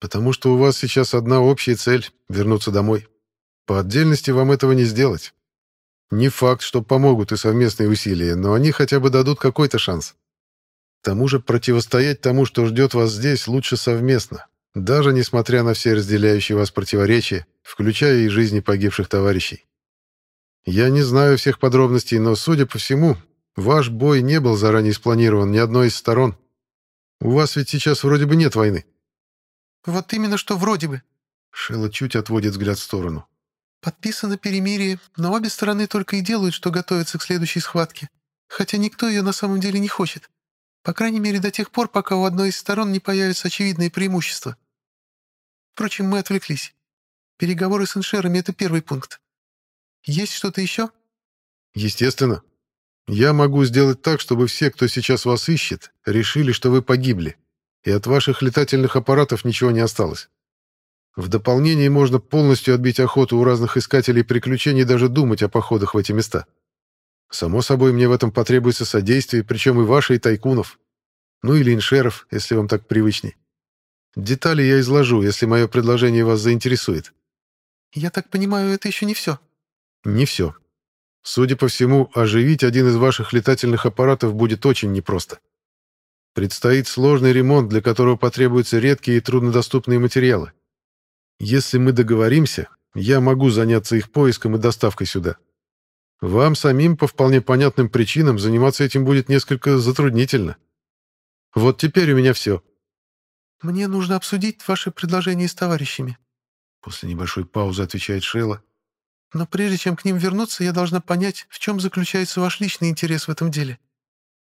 «Потому что у вас сейчас одна общая цель — вернуться домой. По отдельности вам этого не сделать. Не факт, что помогут и совместные усилия, но они хотя бы дадут какой-то шанс. К тому же противостоять тому, что ждет вас здесь, лучше совместно, даже несмотря на все разделяющие вас противоречия, включая и жизни погибших товарищей. Я не знаю всех подробностей, но, судя по всему, ваш бой не был заранее спланирован ни одной из сторон. У вас ведь сейчас вроде бы нет войны. Вот именно что вроде бы. Шелла чуть отводит взгляд в сторону. Подписано перемирие, но обе стороны только и делают, что готовятся к следующей схватке. Хотя никто ее на самом деле не хочет. По крайней мере, до тех пор, пока у одной из сторон не появятся очевидные преимущества. Впрочем, мы отвлеклись. Переговоры с иншерами — это первый пункт. Есть что-то еще? Естественно. Я могу сделать так, чтобы все, кто сейчас вас ищет, решили, что вы погибли, и от ваших летательных аппаратов ничего не осталось. В дополнение можно полностью отбить охоту у разных искателей приключений даже думать о походах в эти места. Само собой, мне в этом потребуется содействие, причем и ваше, и тайкунов. Ну или иншеров, если вам так привычней. Детали я изложу, если мое предложение вас заинтересует. Я так понимаю, это еще не все. Не все. Судя по всему, оживить один из ваших летательных аппаратов будет очень непросто. Предстоит сложный ремонт, для которого потребуются редкие и труднодоступные материалы. Если мы договоримся, я могу заняться их поиском и доставкой сюда. Вам самим по вполне понятным причинам заниматься этим будет несколько затруднительно. Вот теперь у меня все. Мне нужно обсудить ваши предложения с товарищами. После небольшой паузы отвечает Шейла. Но прежде чем к ним вернуться, я должна понять, в чем заключается ваш личный интерес в этом деле.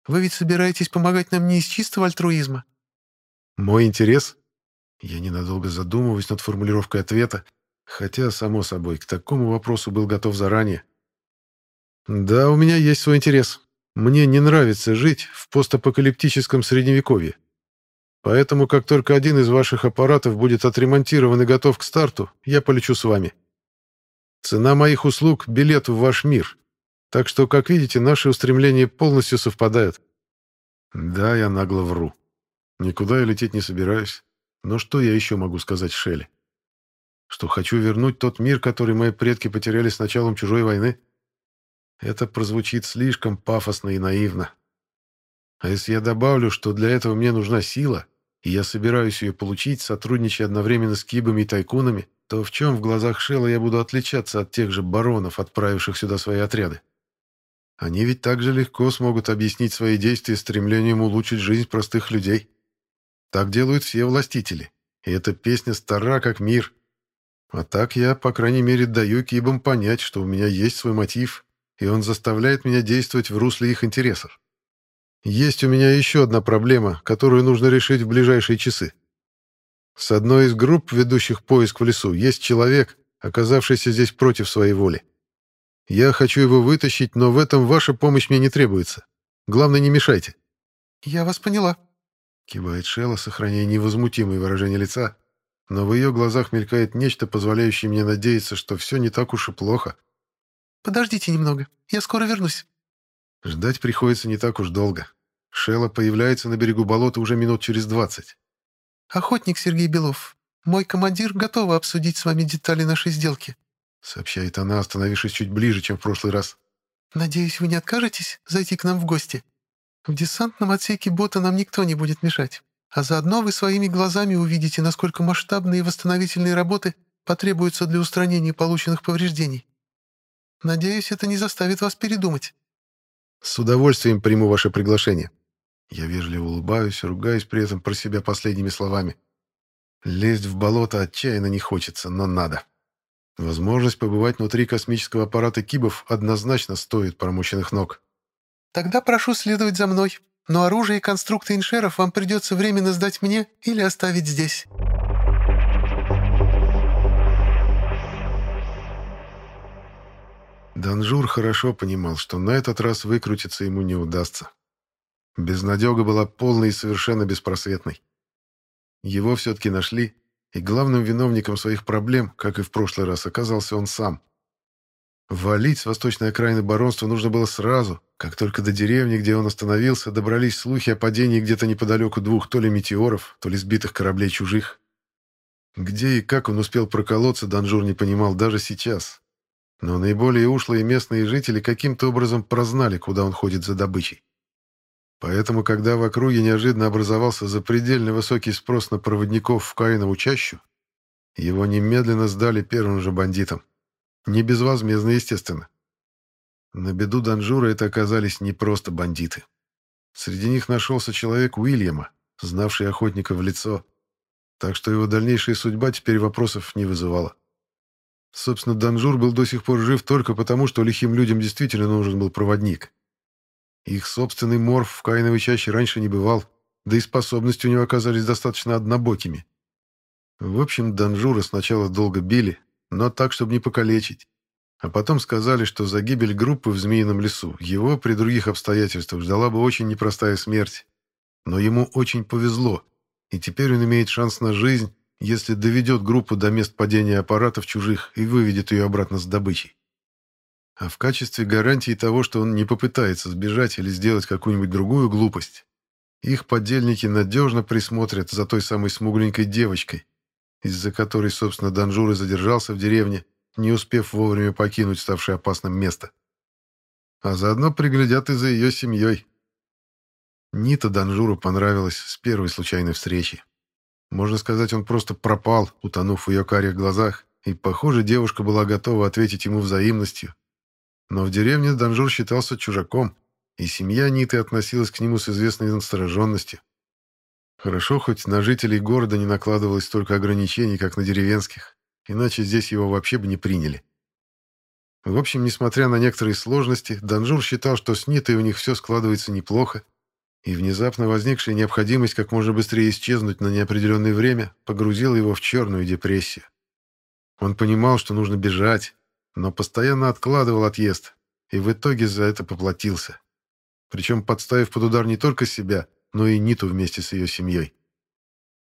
Вы ведь собираетесь помогать нам не из чистого альтруизма. Мой интерес? Я ненадолго задумываюсь над формулировкой ответа, хотя, само собой, к такому вопросу был готов заранее. Да, у меня есть свой интерес. Мне не нравится жить в постапокалиптическом средневековье. Поэтому, как только один из ваших аппаратов будет отремонтирован и готов к старту, я полечу с вами. Цена моих услуг — билет в ваш мир. Так что, как видите, наши устремления полностью совпадают. Да, я нагло вру. Никуда я лететь не собираюсь. Но что я еще могу сказать Шелли? Что хочу вернуть тот мир, который мои предки потеряли с началом чужой войны? Это прозвучит слишком пафосно и наивно. А если я добавлю, что для этого мне нужна сила, и я собираюсь ее получить, сотрудничая одновременно с кибами и тайкунами, то в чем в глазах Шелла я буду отличаться от тех же баронов, отправивших сюда свои отряды? Они ведь так же легко смогут объяснить свои действия стремлением улучшить жизнь простых людей. Так делают все властители, и эта песня стара как мир. А так я, по крайней мере, даю кибам понять, что у меня есть свой мотив, и он заставляет меня действовать в русле их интересов. Есть у меня еще одна проблема, которую нужно решить в ближайшие часы. С одной из групп, ведущих поиск в лесу, есть человек, оказавшийся здесь против своей воли. Я хочу его вытащить, но в этом ваша помощь мне не требуется. Главное, не мешайте». «Я вас поняла», — кивает Шелла, сохраняя невозмутимое выражение лица, но в ее глазах мелькает нечто, позволяющее мне надеяться, что все не так уж и плохо. «Подождите немного, я скоро вернусь». Ждать приходится не так уж долго. Шелла появляется на берегу болота уже минут через двадцать. «Охотник Сергей Белов, мой командир готова обсудить с вами детали нашей сделки», сообщает она, остановившись чуть ближе, чем в прошлый раз. «Надеюсь, вы не откажетесь зайти к нам в гости? В десантном отсеке бота нам никто не будет мешать, а заодно вы своими глазами увидите, насколько масштабные восстановительные работы потребуются для устранения полученных повреждений. Надеюсь, это не заставит вас передумать». «С удовольствием приму ваше приглашение», я вежливо улыбаюсь, ругаюсь при этом про себя последними словами. Лезть в болото отчаянно не хочется, но надо. Возможность побывать внутри космического аппарата Кибов однозначно стоит промоченных ног. «Тогда прошу следовать за мной, но оружие и конструкты иншеров вам придется временно сдать мне или оставить здесь». Данжур хорошо понимал, что на этот раз выкрутиться ему не удастся. Безнадега была полной и совершенно беспросветной. Его все-таки нашли, и главным виновником своих проблем, как и в прошлый раз, оказался он сам. Валить с восточной окраины баронства нужно было сразу, как только до деревни, где он остановился, добрались слухи о падении где-то неподалеку двух то ли метеоров, то ли сбитых кораблей чужих. Где и как он успел проколоться, Данжур не понимал даже сейчас. Но наиболее ушлые местные жители каким-то образом прознали, куда он ходит за добычей. Поэтому, когда в округе неожиданно образовался запредельно высокий спрос на проводников в Каинову чащу, его немедленно сдали первым же бандитам. Не безвозмездно, естественно. На беду Данжура это оказались не просто бандиты. Среди них нашелся человек Уильяма, знавший охотника в лицо, так что его дальнейшая судьба теперь вопросов не вызывала. Собственно, Данжур был до сих пор жив только потому, что лихим людям действительно нужен был проводник. Их собственный морф в Каиновой чаще раньше не бывал, да и способности у него оказались достаточно однобокими. В общем, Данжура сначала долго били, но так, чтобы не покалечить. А потом сказали, что за гибель группы в Змеином лесу его при других обстоятельствах ждала бы очень непростая смерть. Но ему очень повезло, и теперь он имеет шанс на жизнь, если доведет группу до мест падения аппаратов чужих и выведет ее обратно с добычей. А в качестве гарантии того, что он не попытается сбежать или сделать какую-нибудь другую глупость, их подельники надежно присмотрят за той самой смугленькой девочкой, из-за которой, собственно, Данжур и задержался в деревне, не успев вовремя покинуть ставшее опасным место. А заодно приглядят и за ее семьей. Нита Данжуру понравилась с первой случайной встречи. Можно сказать, он просто пропал, утонув в ее карих глазах, и, похоже, девушка была готова ответить ему взаимностью, но в деревне Данжур считался чужаком, и семья Ниты относилась к нему с известной настороженностью. Хорошо, хоть на жителей города не накладывалось столько ограничений, как на деревенских, иначе здесь его вообще бы не приняли. В общем, несмотря на некоторые сложности, Данжур считал, что с Нитой у них все складывается неплохо, и внезапно возникшая необходимость как можно быстрее исчезнуть на неопределенное время погрузила его в черную депрессию. Он понимал, что нужно бежать, но постоянно откладывал отъезд, и в итоге за это поплатился. Причем подставив под удар не только себя, но и Ниту вместе с ее семьей.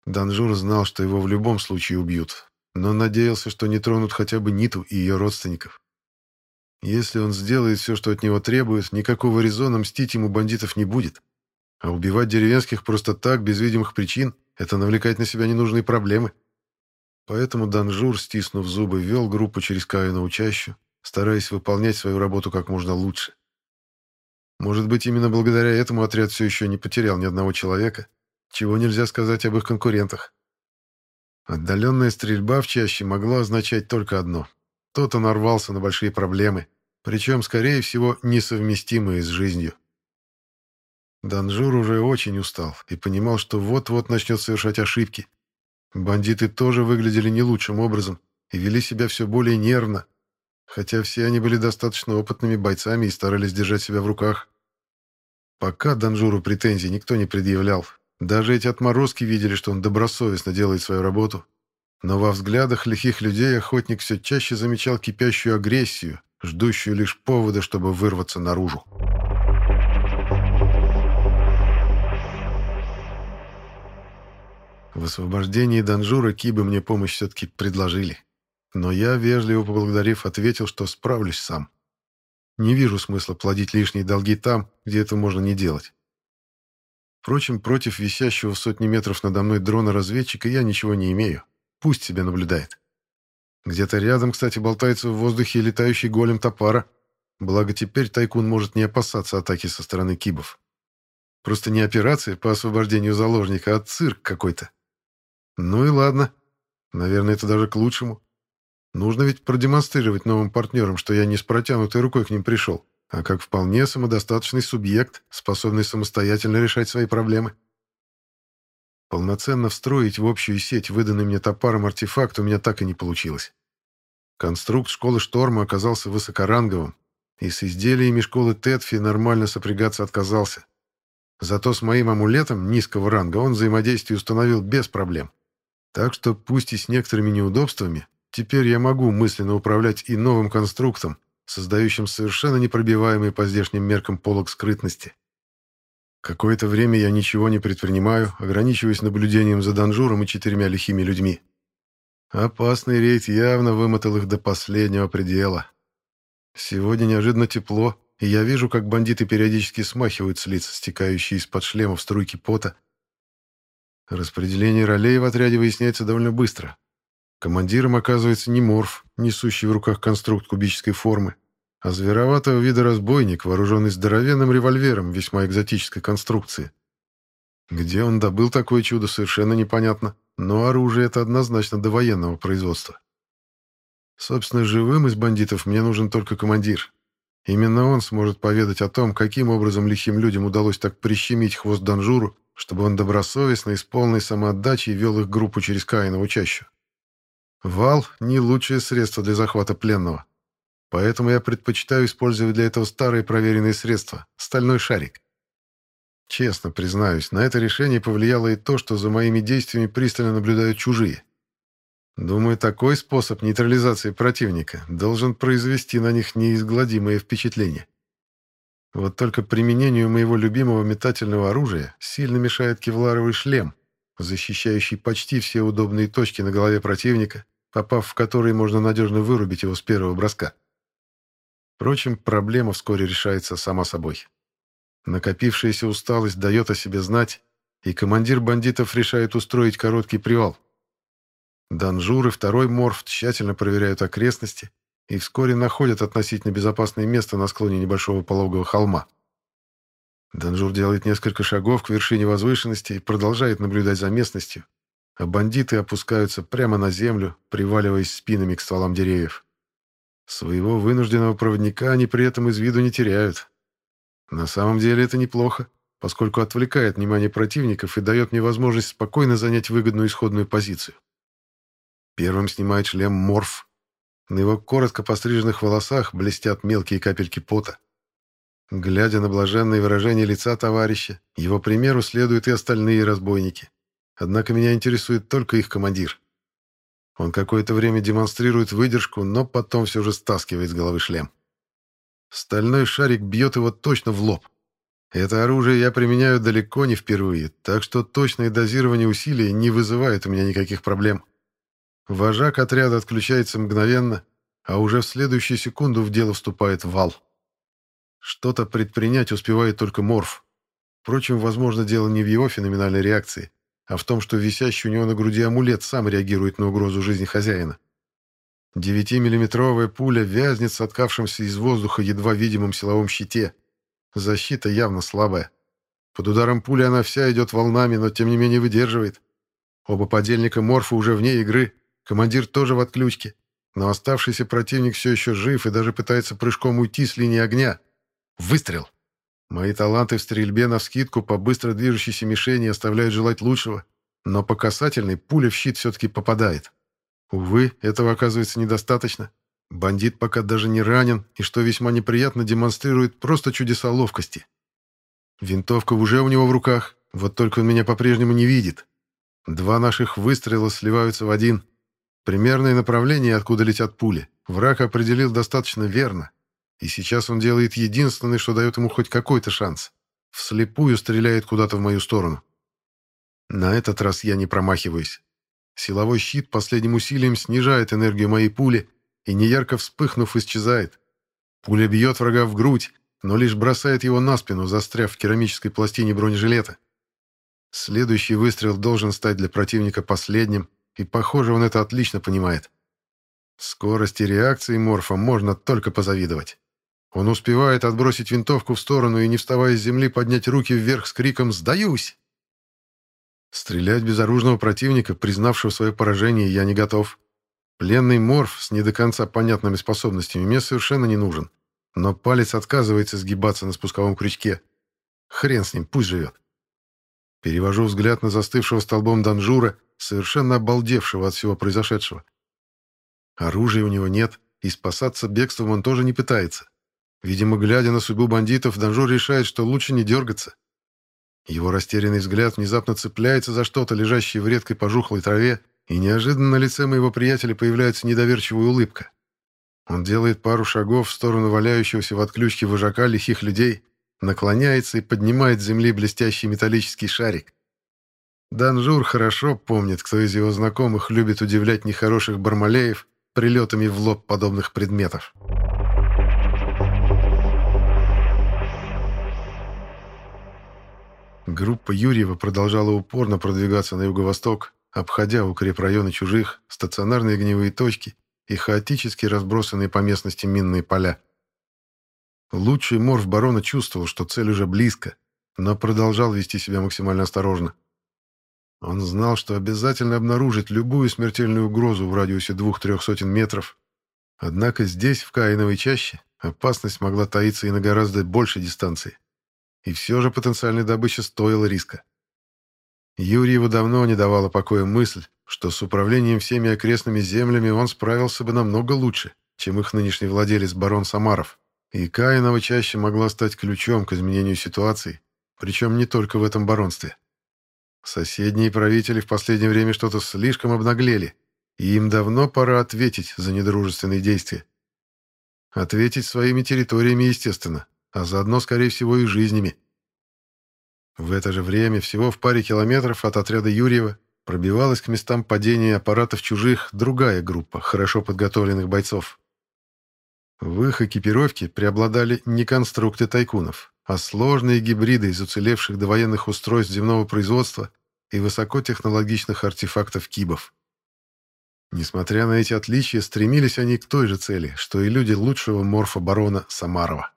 Данжур знал, что его в любом случае убьют, но надеялся, что не тронут хотя бы Ниту и ее родственников. Если он сделает все, что от него требуют, никакого резона мстить ему у бандитов не будет. А убивать деревенских просто так, без видимых причин, это навлекать на себя ненужные проблемы. Поэтому Данжур, стиснув зубы, вел группу через Каину чащу, стараясь выполнять свою работу как можно лучше. Может быть, именно благодаря этому отряд все еще не потерял ни одного человека, чего нельзя сказать об их конкурентах. Отдаленная стрельба в чаще могла означать только одно кто-то нарвался на большие проблемы, причем, скорее всего, несовместимые с жизнью. Данжур уже очень устал и понимал, что вот-вот начнет совершать ошибки. Бандиты тоже выглядели не лучшим образом и вели себя все более нервно, хотя все они были достаточно опытными бойцами и старались держать себя в руках. Пока Данжуру претензий никто не предъявлял. Даже эти отморозки видели, что он добросовестно делает свою работу но во взглядах лихих людей охотник все чаще замечал кипящую агрессию, ждущую лишь повода, чтобы вырваться наружу. В освобождении Данжура Кибы мне помощь все-таки предложили. Но я, вежливо поблагодарив, ответил, что справлюсь сам. Не вижу смысла плодить лишние долги там, где это можно не делать. Впрочем, против висящего в сотни метров надо мной дрона-разведчика я ничего не имею. Пусть себе наблюдает. Где-то рядом, кстати, болтается в воздухе летающий голем топара. Благо теперь Тайкун может не опасаться атаки со стороны кибов. Просто не операция по освобождению заложника, а цирк какой-то. Ну и ладно. Наверное, это даже к лучшему. Нужно ведь продемонстрировать новым партнерам, что я не с протянутой рукой к ним пришел, а как вполне самодостаточный субъект, способный самостоятельно решать свои проблемы. Полноценно встроить в общую сеть выданный мне топаром артефакт у меня так и не получилось. Конструкт школы Шторма оказался высокоранговым, и с изделиями школы Тетфи нормально сопрягаться отказался. Зато с моим амулетом низкого ранга он взаимодействие установил без проблем. Так что, пусть и с некоторыми неудобствами, теперь я могу мысленно управлять и новым конструктом, создающим совершенно непробиваемый по здешним меркам полог скрытности. Какое-то время я ничего не предпринимаю, ограничиваясь наблюдением за Данжуром и четырьмя лихими людьми. Опасный рейд явно вымотал их до последнего предела. Сегодня неожиданно тепло, и я вижу, как бандиты периодически смахивают с лиц, стекающие из-под шлемов струйки пота. Распределение ролей в отряде выясняется довольно быстро. Командиром оказывается не морф, несущий в руках конструкт кубической формы, а звероватого вида разбойник, вооруженный здоровенным револьвером весьма экзотической конструкции. Где он добыл такое чудо, совершенно непонятно, но оружие это однозначно довоенного производства. Собственно, живым из бандитов мне нужен только командир. Именно он сможет поведать о том, каким образом лихим людям удалось так прищемить хвост Данжуру, чтобы он добросовестно и с полной самоотдачей вел их группу через Каинову чащу. Вал — не лучшее средство для захвата пленного. Поэтому я предпочитаю использовать для этого старые проверенные средства — стальной шарик. Честно признаюсь, на это решение повлияло и то, что за моими действиями пристально наблюдают чужие. Думаю, такой способ нейтрализации противника должен произвести на них неизгладимое впечатление. Вот только применению моего любимого метательного оружия сильно мешает кевларовый шлем, защищающий почти все удобные точки на голове противника, попав в которые можно надежно вырубить его с первого броска. Впрочем, проблема вскоре решается сама собой. Накопившаяся усталость дает о себе знать, и командир бандитов решает устроить короткий привал. Данжур и второй морф тщательно проверяют окрестности и вскоре находят относительно безопасное место на склоне небольшого пологого холма. Данжур делает несколько шагов к вершине возвышенности и продолжает наблюдать за местностью, а бандиты опускаются прямо на землю, приваливаясь спинами к стволам деревьев. Своего вынужденного проводника они при этом из виду не теряют. На самом деле это неплохо, поскольку отвлекает внимание противников и дает мне возможность спокойно занять выгодную исходную позицию. Первым снимает шлем Морф. На его коротко постриженных волосах блестят мелкие капельки пота. Глядя на блаженное выражение лица товарища, его примеру следуют и остальные разбойники. Однако меня интересует только их командир. Он какое-то время демонстрирует выдержку, но потом все же стаскивает с головы шлем. Стальной шарик бьет его точно в лоб. Это оружие я применяю далеко не впервые, так что точное дозирование усилий не вызывает у меня никаких проблем. Вожак отряда отключается мгновенно, а уже в следующую секунду в дело вступает вал. Что-то предпринять успевает только Морф. Впрочем, возможно, дело не в его феноменальной реакции, а в том, что висящий у него на груди амулет сам реагирует на угрозу жизни хозяина. Девятимиллиметровая пуля вязнет с откавшимся из воздуха едва видимым силовом щите. Защита явно слабая. Под ударом пули она вся идет волнами, но тем не менее выдерживает. Оба подельника Морфа уже вне игры, командир тоже в отключке, но оставшийся противник все еще жив и даже пытается прыжком уйти с линии огня. Выстрел! Мои таланты в стрельбе навскидку по быстро движущейся мишени оставляют желать лучшего, но по касательной пуля в щит все-таки попадает. Увы, этого оказывается недостаточно. Бандит пока даже не ранен, и, что весьма неприятно, демонстрирует просто чудеса ловкости. Винтовка уже у него в руках, вот только он меня по-прежнему не видит. Два наших выстрела сливаются в один. Примерное направление, откуда летят пули, враг определил достаточно верно. И сейчас он делает единственное, что дает ему хоть какой-то шанс. Вслепую стреляет куда-то в мою сторону. На этот раз я не промахиваюсь. Силовой щит последним усилием снижает энергию моей пули и, неярко вспыхнув, исчезает. Пуля бьет врага в грудь, но лишь бросает его на спину, застряв в керамической пластине бронежилета. Следующий выстрел должен стать для противника последним, и, похоже, он это отлично понимает. Скорости реакции Морфа можно только позавидовать. Он успевает отбросить винтовку в сторону и, не вставая с земли, поднять руки вверх с криком «Сдаюсь!». Стрелять безоружного противника, признавшего свое поражение, я не готов. Пленный Морф с не до конца понятными способностями мне совершенно не нужен. Но палец отказывается сгибаться на спусковом крючке. Хрен с ним, пусть живет. Перевожу взгляд на застывшего столбом Данжура, совершенно обалдевшего от всего произошедшего. Оружия у него нет, и спасаться бегством он тоже не пытается. Видимо, глядя на судьбу бандитов, Данжур решает, что лучше не дергаться. Его растерянный взгляд внезапно цепляется за что-то, лежащее в редкой пожухлой траве, и неожиданно на лице моего приятеля появляется недоверчивая улыбка. Он делает пару шагов в сторону валяющегося в отключке вожака лихих людей, наклоняется и поднимает с земли блестящий металлический шарик. Данжур хорошо помнит, кто из его знакомых любит удивлять нехороших бармалеев прилетами в лоб подобных предметов. Группа Юрьева продолжала упорно продвигаться на юго-восток, обходя укрепрайоны чужих, стационарные огневые точки и хаотически разбросанные по местности минные поля. Лучший морф барона чувствовал, что цель уже близко, но продолжал вести себя максимально осторожно. Он знал, что обязательно обнаружит любую смертельную угрозу в радиусе двух-трех сотен метров. Однако здесь, в Каиновой чаще, опасность могла таиться и на гораздо большей дистанции. И все же потенциальная добыча стоила риска. Юрьеву давно не давала покоя мысль, что с управлением всеми окрестными землями он справился бы намного лучше, чем их нынешний владелец барон Самаров. И Каинова чаще могла стать ключом к изменению ситуации, причем не только в этом баронстве. Соседние правители в последнее время что-то слишком обнаглели, и им давно пора ответить за недружественные действия. Ответить своими территориями, естественно, а заодно, скорее всего, и жизнями. В это же время, всего в паре километров от отряда Юрьева, пробивалась к местам падения аппаратов чужих другая группа хорошо подготовленных бойцов. В их экипировке преобладали не конструкты тайкунов, а сложные гибриды из уцелевших довоенных устройств земного производства и высокотехнологичных артефактов кибов. Несмотря на эти отличия, стремились они к той же цели, что и люди лучшего морфа-барона Самарова.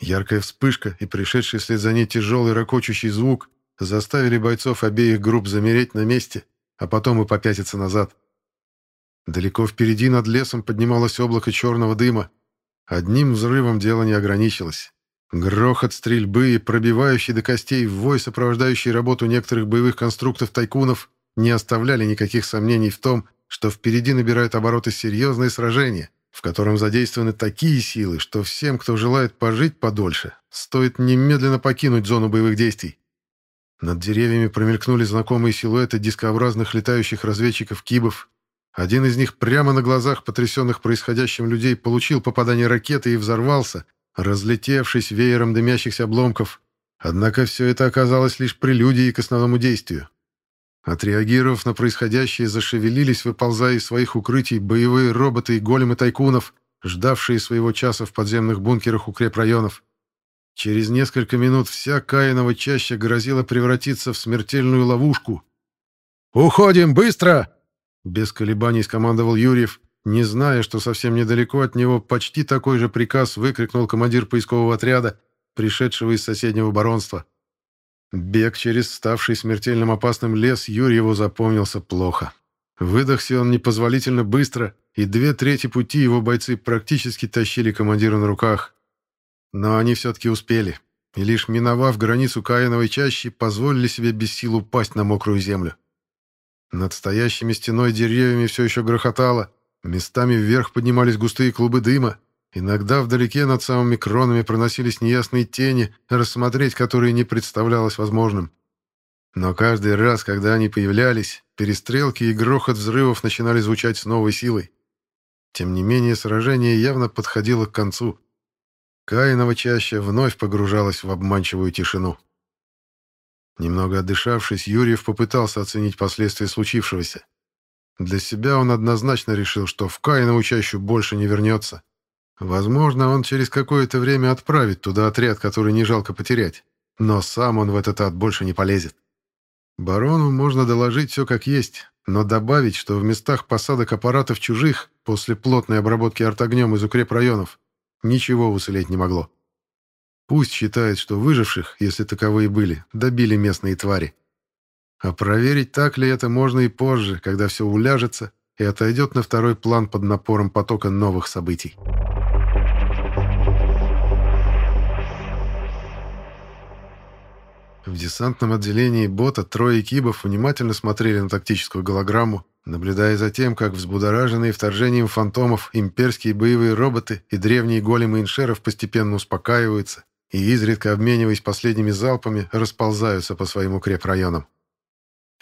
Яркая вспышка и пришедший вслед за ней тяжелый ракочущий звук заставили бойцов обеих групп замереть на месте, а потом и попятиться назад. Далеко впереди над лесом поднималось облако черного дыма. Одним взрывом дело не ограничилось. Грохот стрельбы и пробивающий до костей вой, сопровождающий работу некоторых боевых конструктов тайкунов, не оставляли никаких сомнений в том, что впереди набирают обороты серьезные сражения, в котором задействованы такие силы, что всем, кто желает пожить подольше, стоит немедленно покинуть зону боевых действий. Над деревьями промелькнули знакомые силуэты дискообразных летающих разведчиков-кибов, один из них прямо на глазах потрясенных происходящим людей получил попадание ракеты и взорвался, разлетевшись веером дымящихся обломков. Однако все это оказалось лишь прелюдией к основному действию. Отреагировав на происходящее, зашевелились, выползая из своих укрытий, боевые роботы и големы тайкунов, ждавшие своего часа в подземных бункерах укрепрайонов. Через несколько минут вся Каинова чаща грозила превратиться в смертельную ловушку. «Уходим, быстро!» Без колебаний скомандовал Юрьев, не зная, что совсем недалеко от него почти такой же приказ выкрикнул командир поискового отряда, пришедшего из соседнего баронства. Бег через ставший смертельным опасным лес Юрьеву запомнился плохо. Выдохся он непозволительно быстро, и две трети пути его бойцы практически тащили командира на руках. Но они все-таки успели, и лишь миновав границу Каиновой чащи, позволили себе без сил упасть на мокрую землю. Над стоящими стеной деревьями все еще грохотало, местами вверх поднимались густые клубы дыма, Иногда вдалеке над самыми кронами проносились неясные тени, рассмотреть которые не представлялось возможным. Но каждый раз, когда они появлялись, перестрелки и грохот взрывов начинали звучать с новой силой. Тем не менее, сражение явно подходило к концу. Каинова чаще вновь погружалась в обманчивую тишину. Немного отдышавшись, Юрьев попытался оценить последствия случившегося. Для себя он однозначно решил, что в Каинову чащу больше не вернется. Возможно, он через какое-то время отправит туда отряд, который не жалко потерять. Но сам он в этот ад больше не полезет. Барону можно доложить все как есть, но добавить, что в местах посадок аппаратов чужих после плотной обработки артогнем из укрепрайонов ничего уцелеть не могло. Пусть считает, что выживших, если таковые были, добили местные твари. А проверить, так ли это, можно и позже, когда все уляжется и отойдет на второй план под напором потока новых событий. В десантном отделении бота трое кибов внимательно смотрели на тактическую голограмму, наблюдая за тем, как взбудораженные вторжением фантомов имперские боевые роботы и древние големы иншеров постепенно успокаиваются и, изредка обмениваясь последними залпами, расползаются по своим укрепрайонам.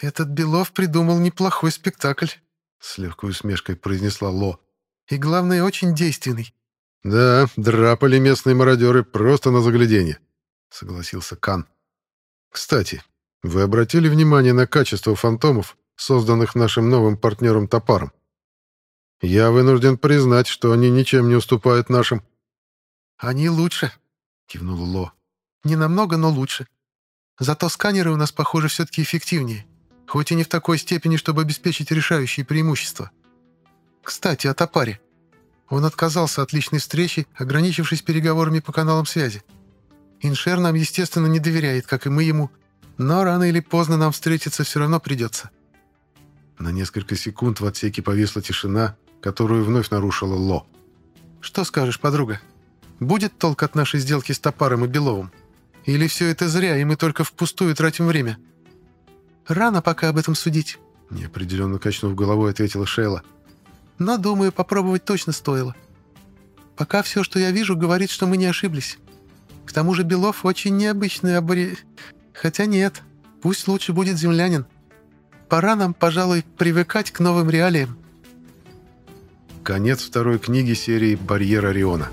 «Этот Белов придумал неплохой спектакль», — с легкой усмешкой произнесла Ло. «И, главное, очень действенный». «Да, драпали местные мародеры просто на загляденье», — согласился Кан. Кстати, вы обратили внимание на качество фантомов, созданных нашим новым партнером Топаром? Я вынужден признать, что они ничем не уступают нашим. Они лучше, кивнул Ло. Не намного, но лучше. Зато сканеры у нас, похоже, все-таки эффективнее, хоть и не в такой степени, чтобы обеспечить решающие преимущества. Кстати, о Топаре. Он отказался от личной встречи, ограничившись переговорами по каналам связи. Иншер нам, естественно, не доверяет, как и мы ему, но рано или поздно нам встретиться все равно придется». На несколько секунд в отсеке повисла тишина, которую вновь нарушила Ло. «Что скажешь, подруга? Будет толк от нашей сделки с Топаром и Беловым? Или все это зря, и мы только впустую тратим время?» «Рано пока об этом судить», — неопределенно качнув головой, ответила Шейла. «Но, думаю, попробовать точно стоило. Пока все, что я вижу, говорит, что мы не ошиблись. К тому же Белов очень необычный абори... Хотя нет, пусть лучше будет землянин. Пора нам, пожалуй, привыкать к новым реалиям. Конец второй книги серии «Барьер Ориона».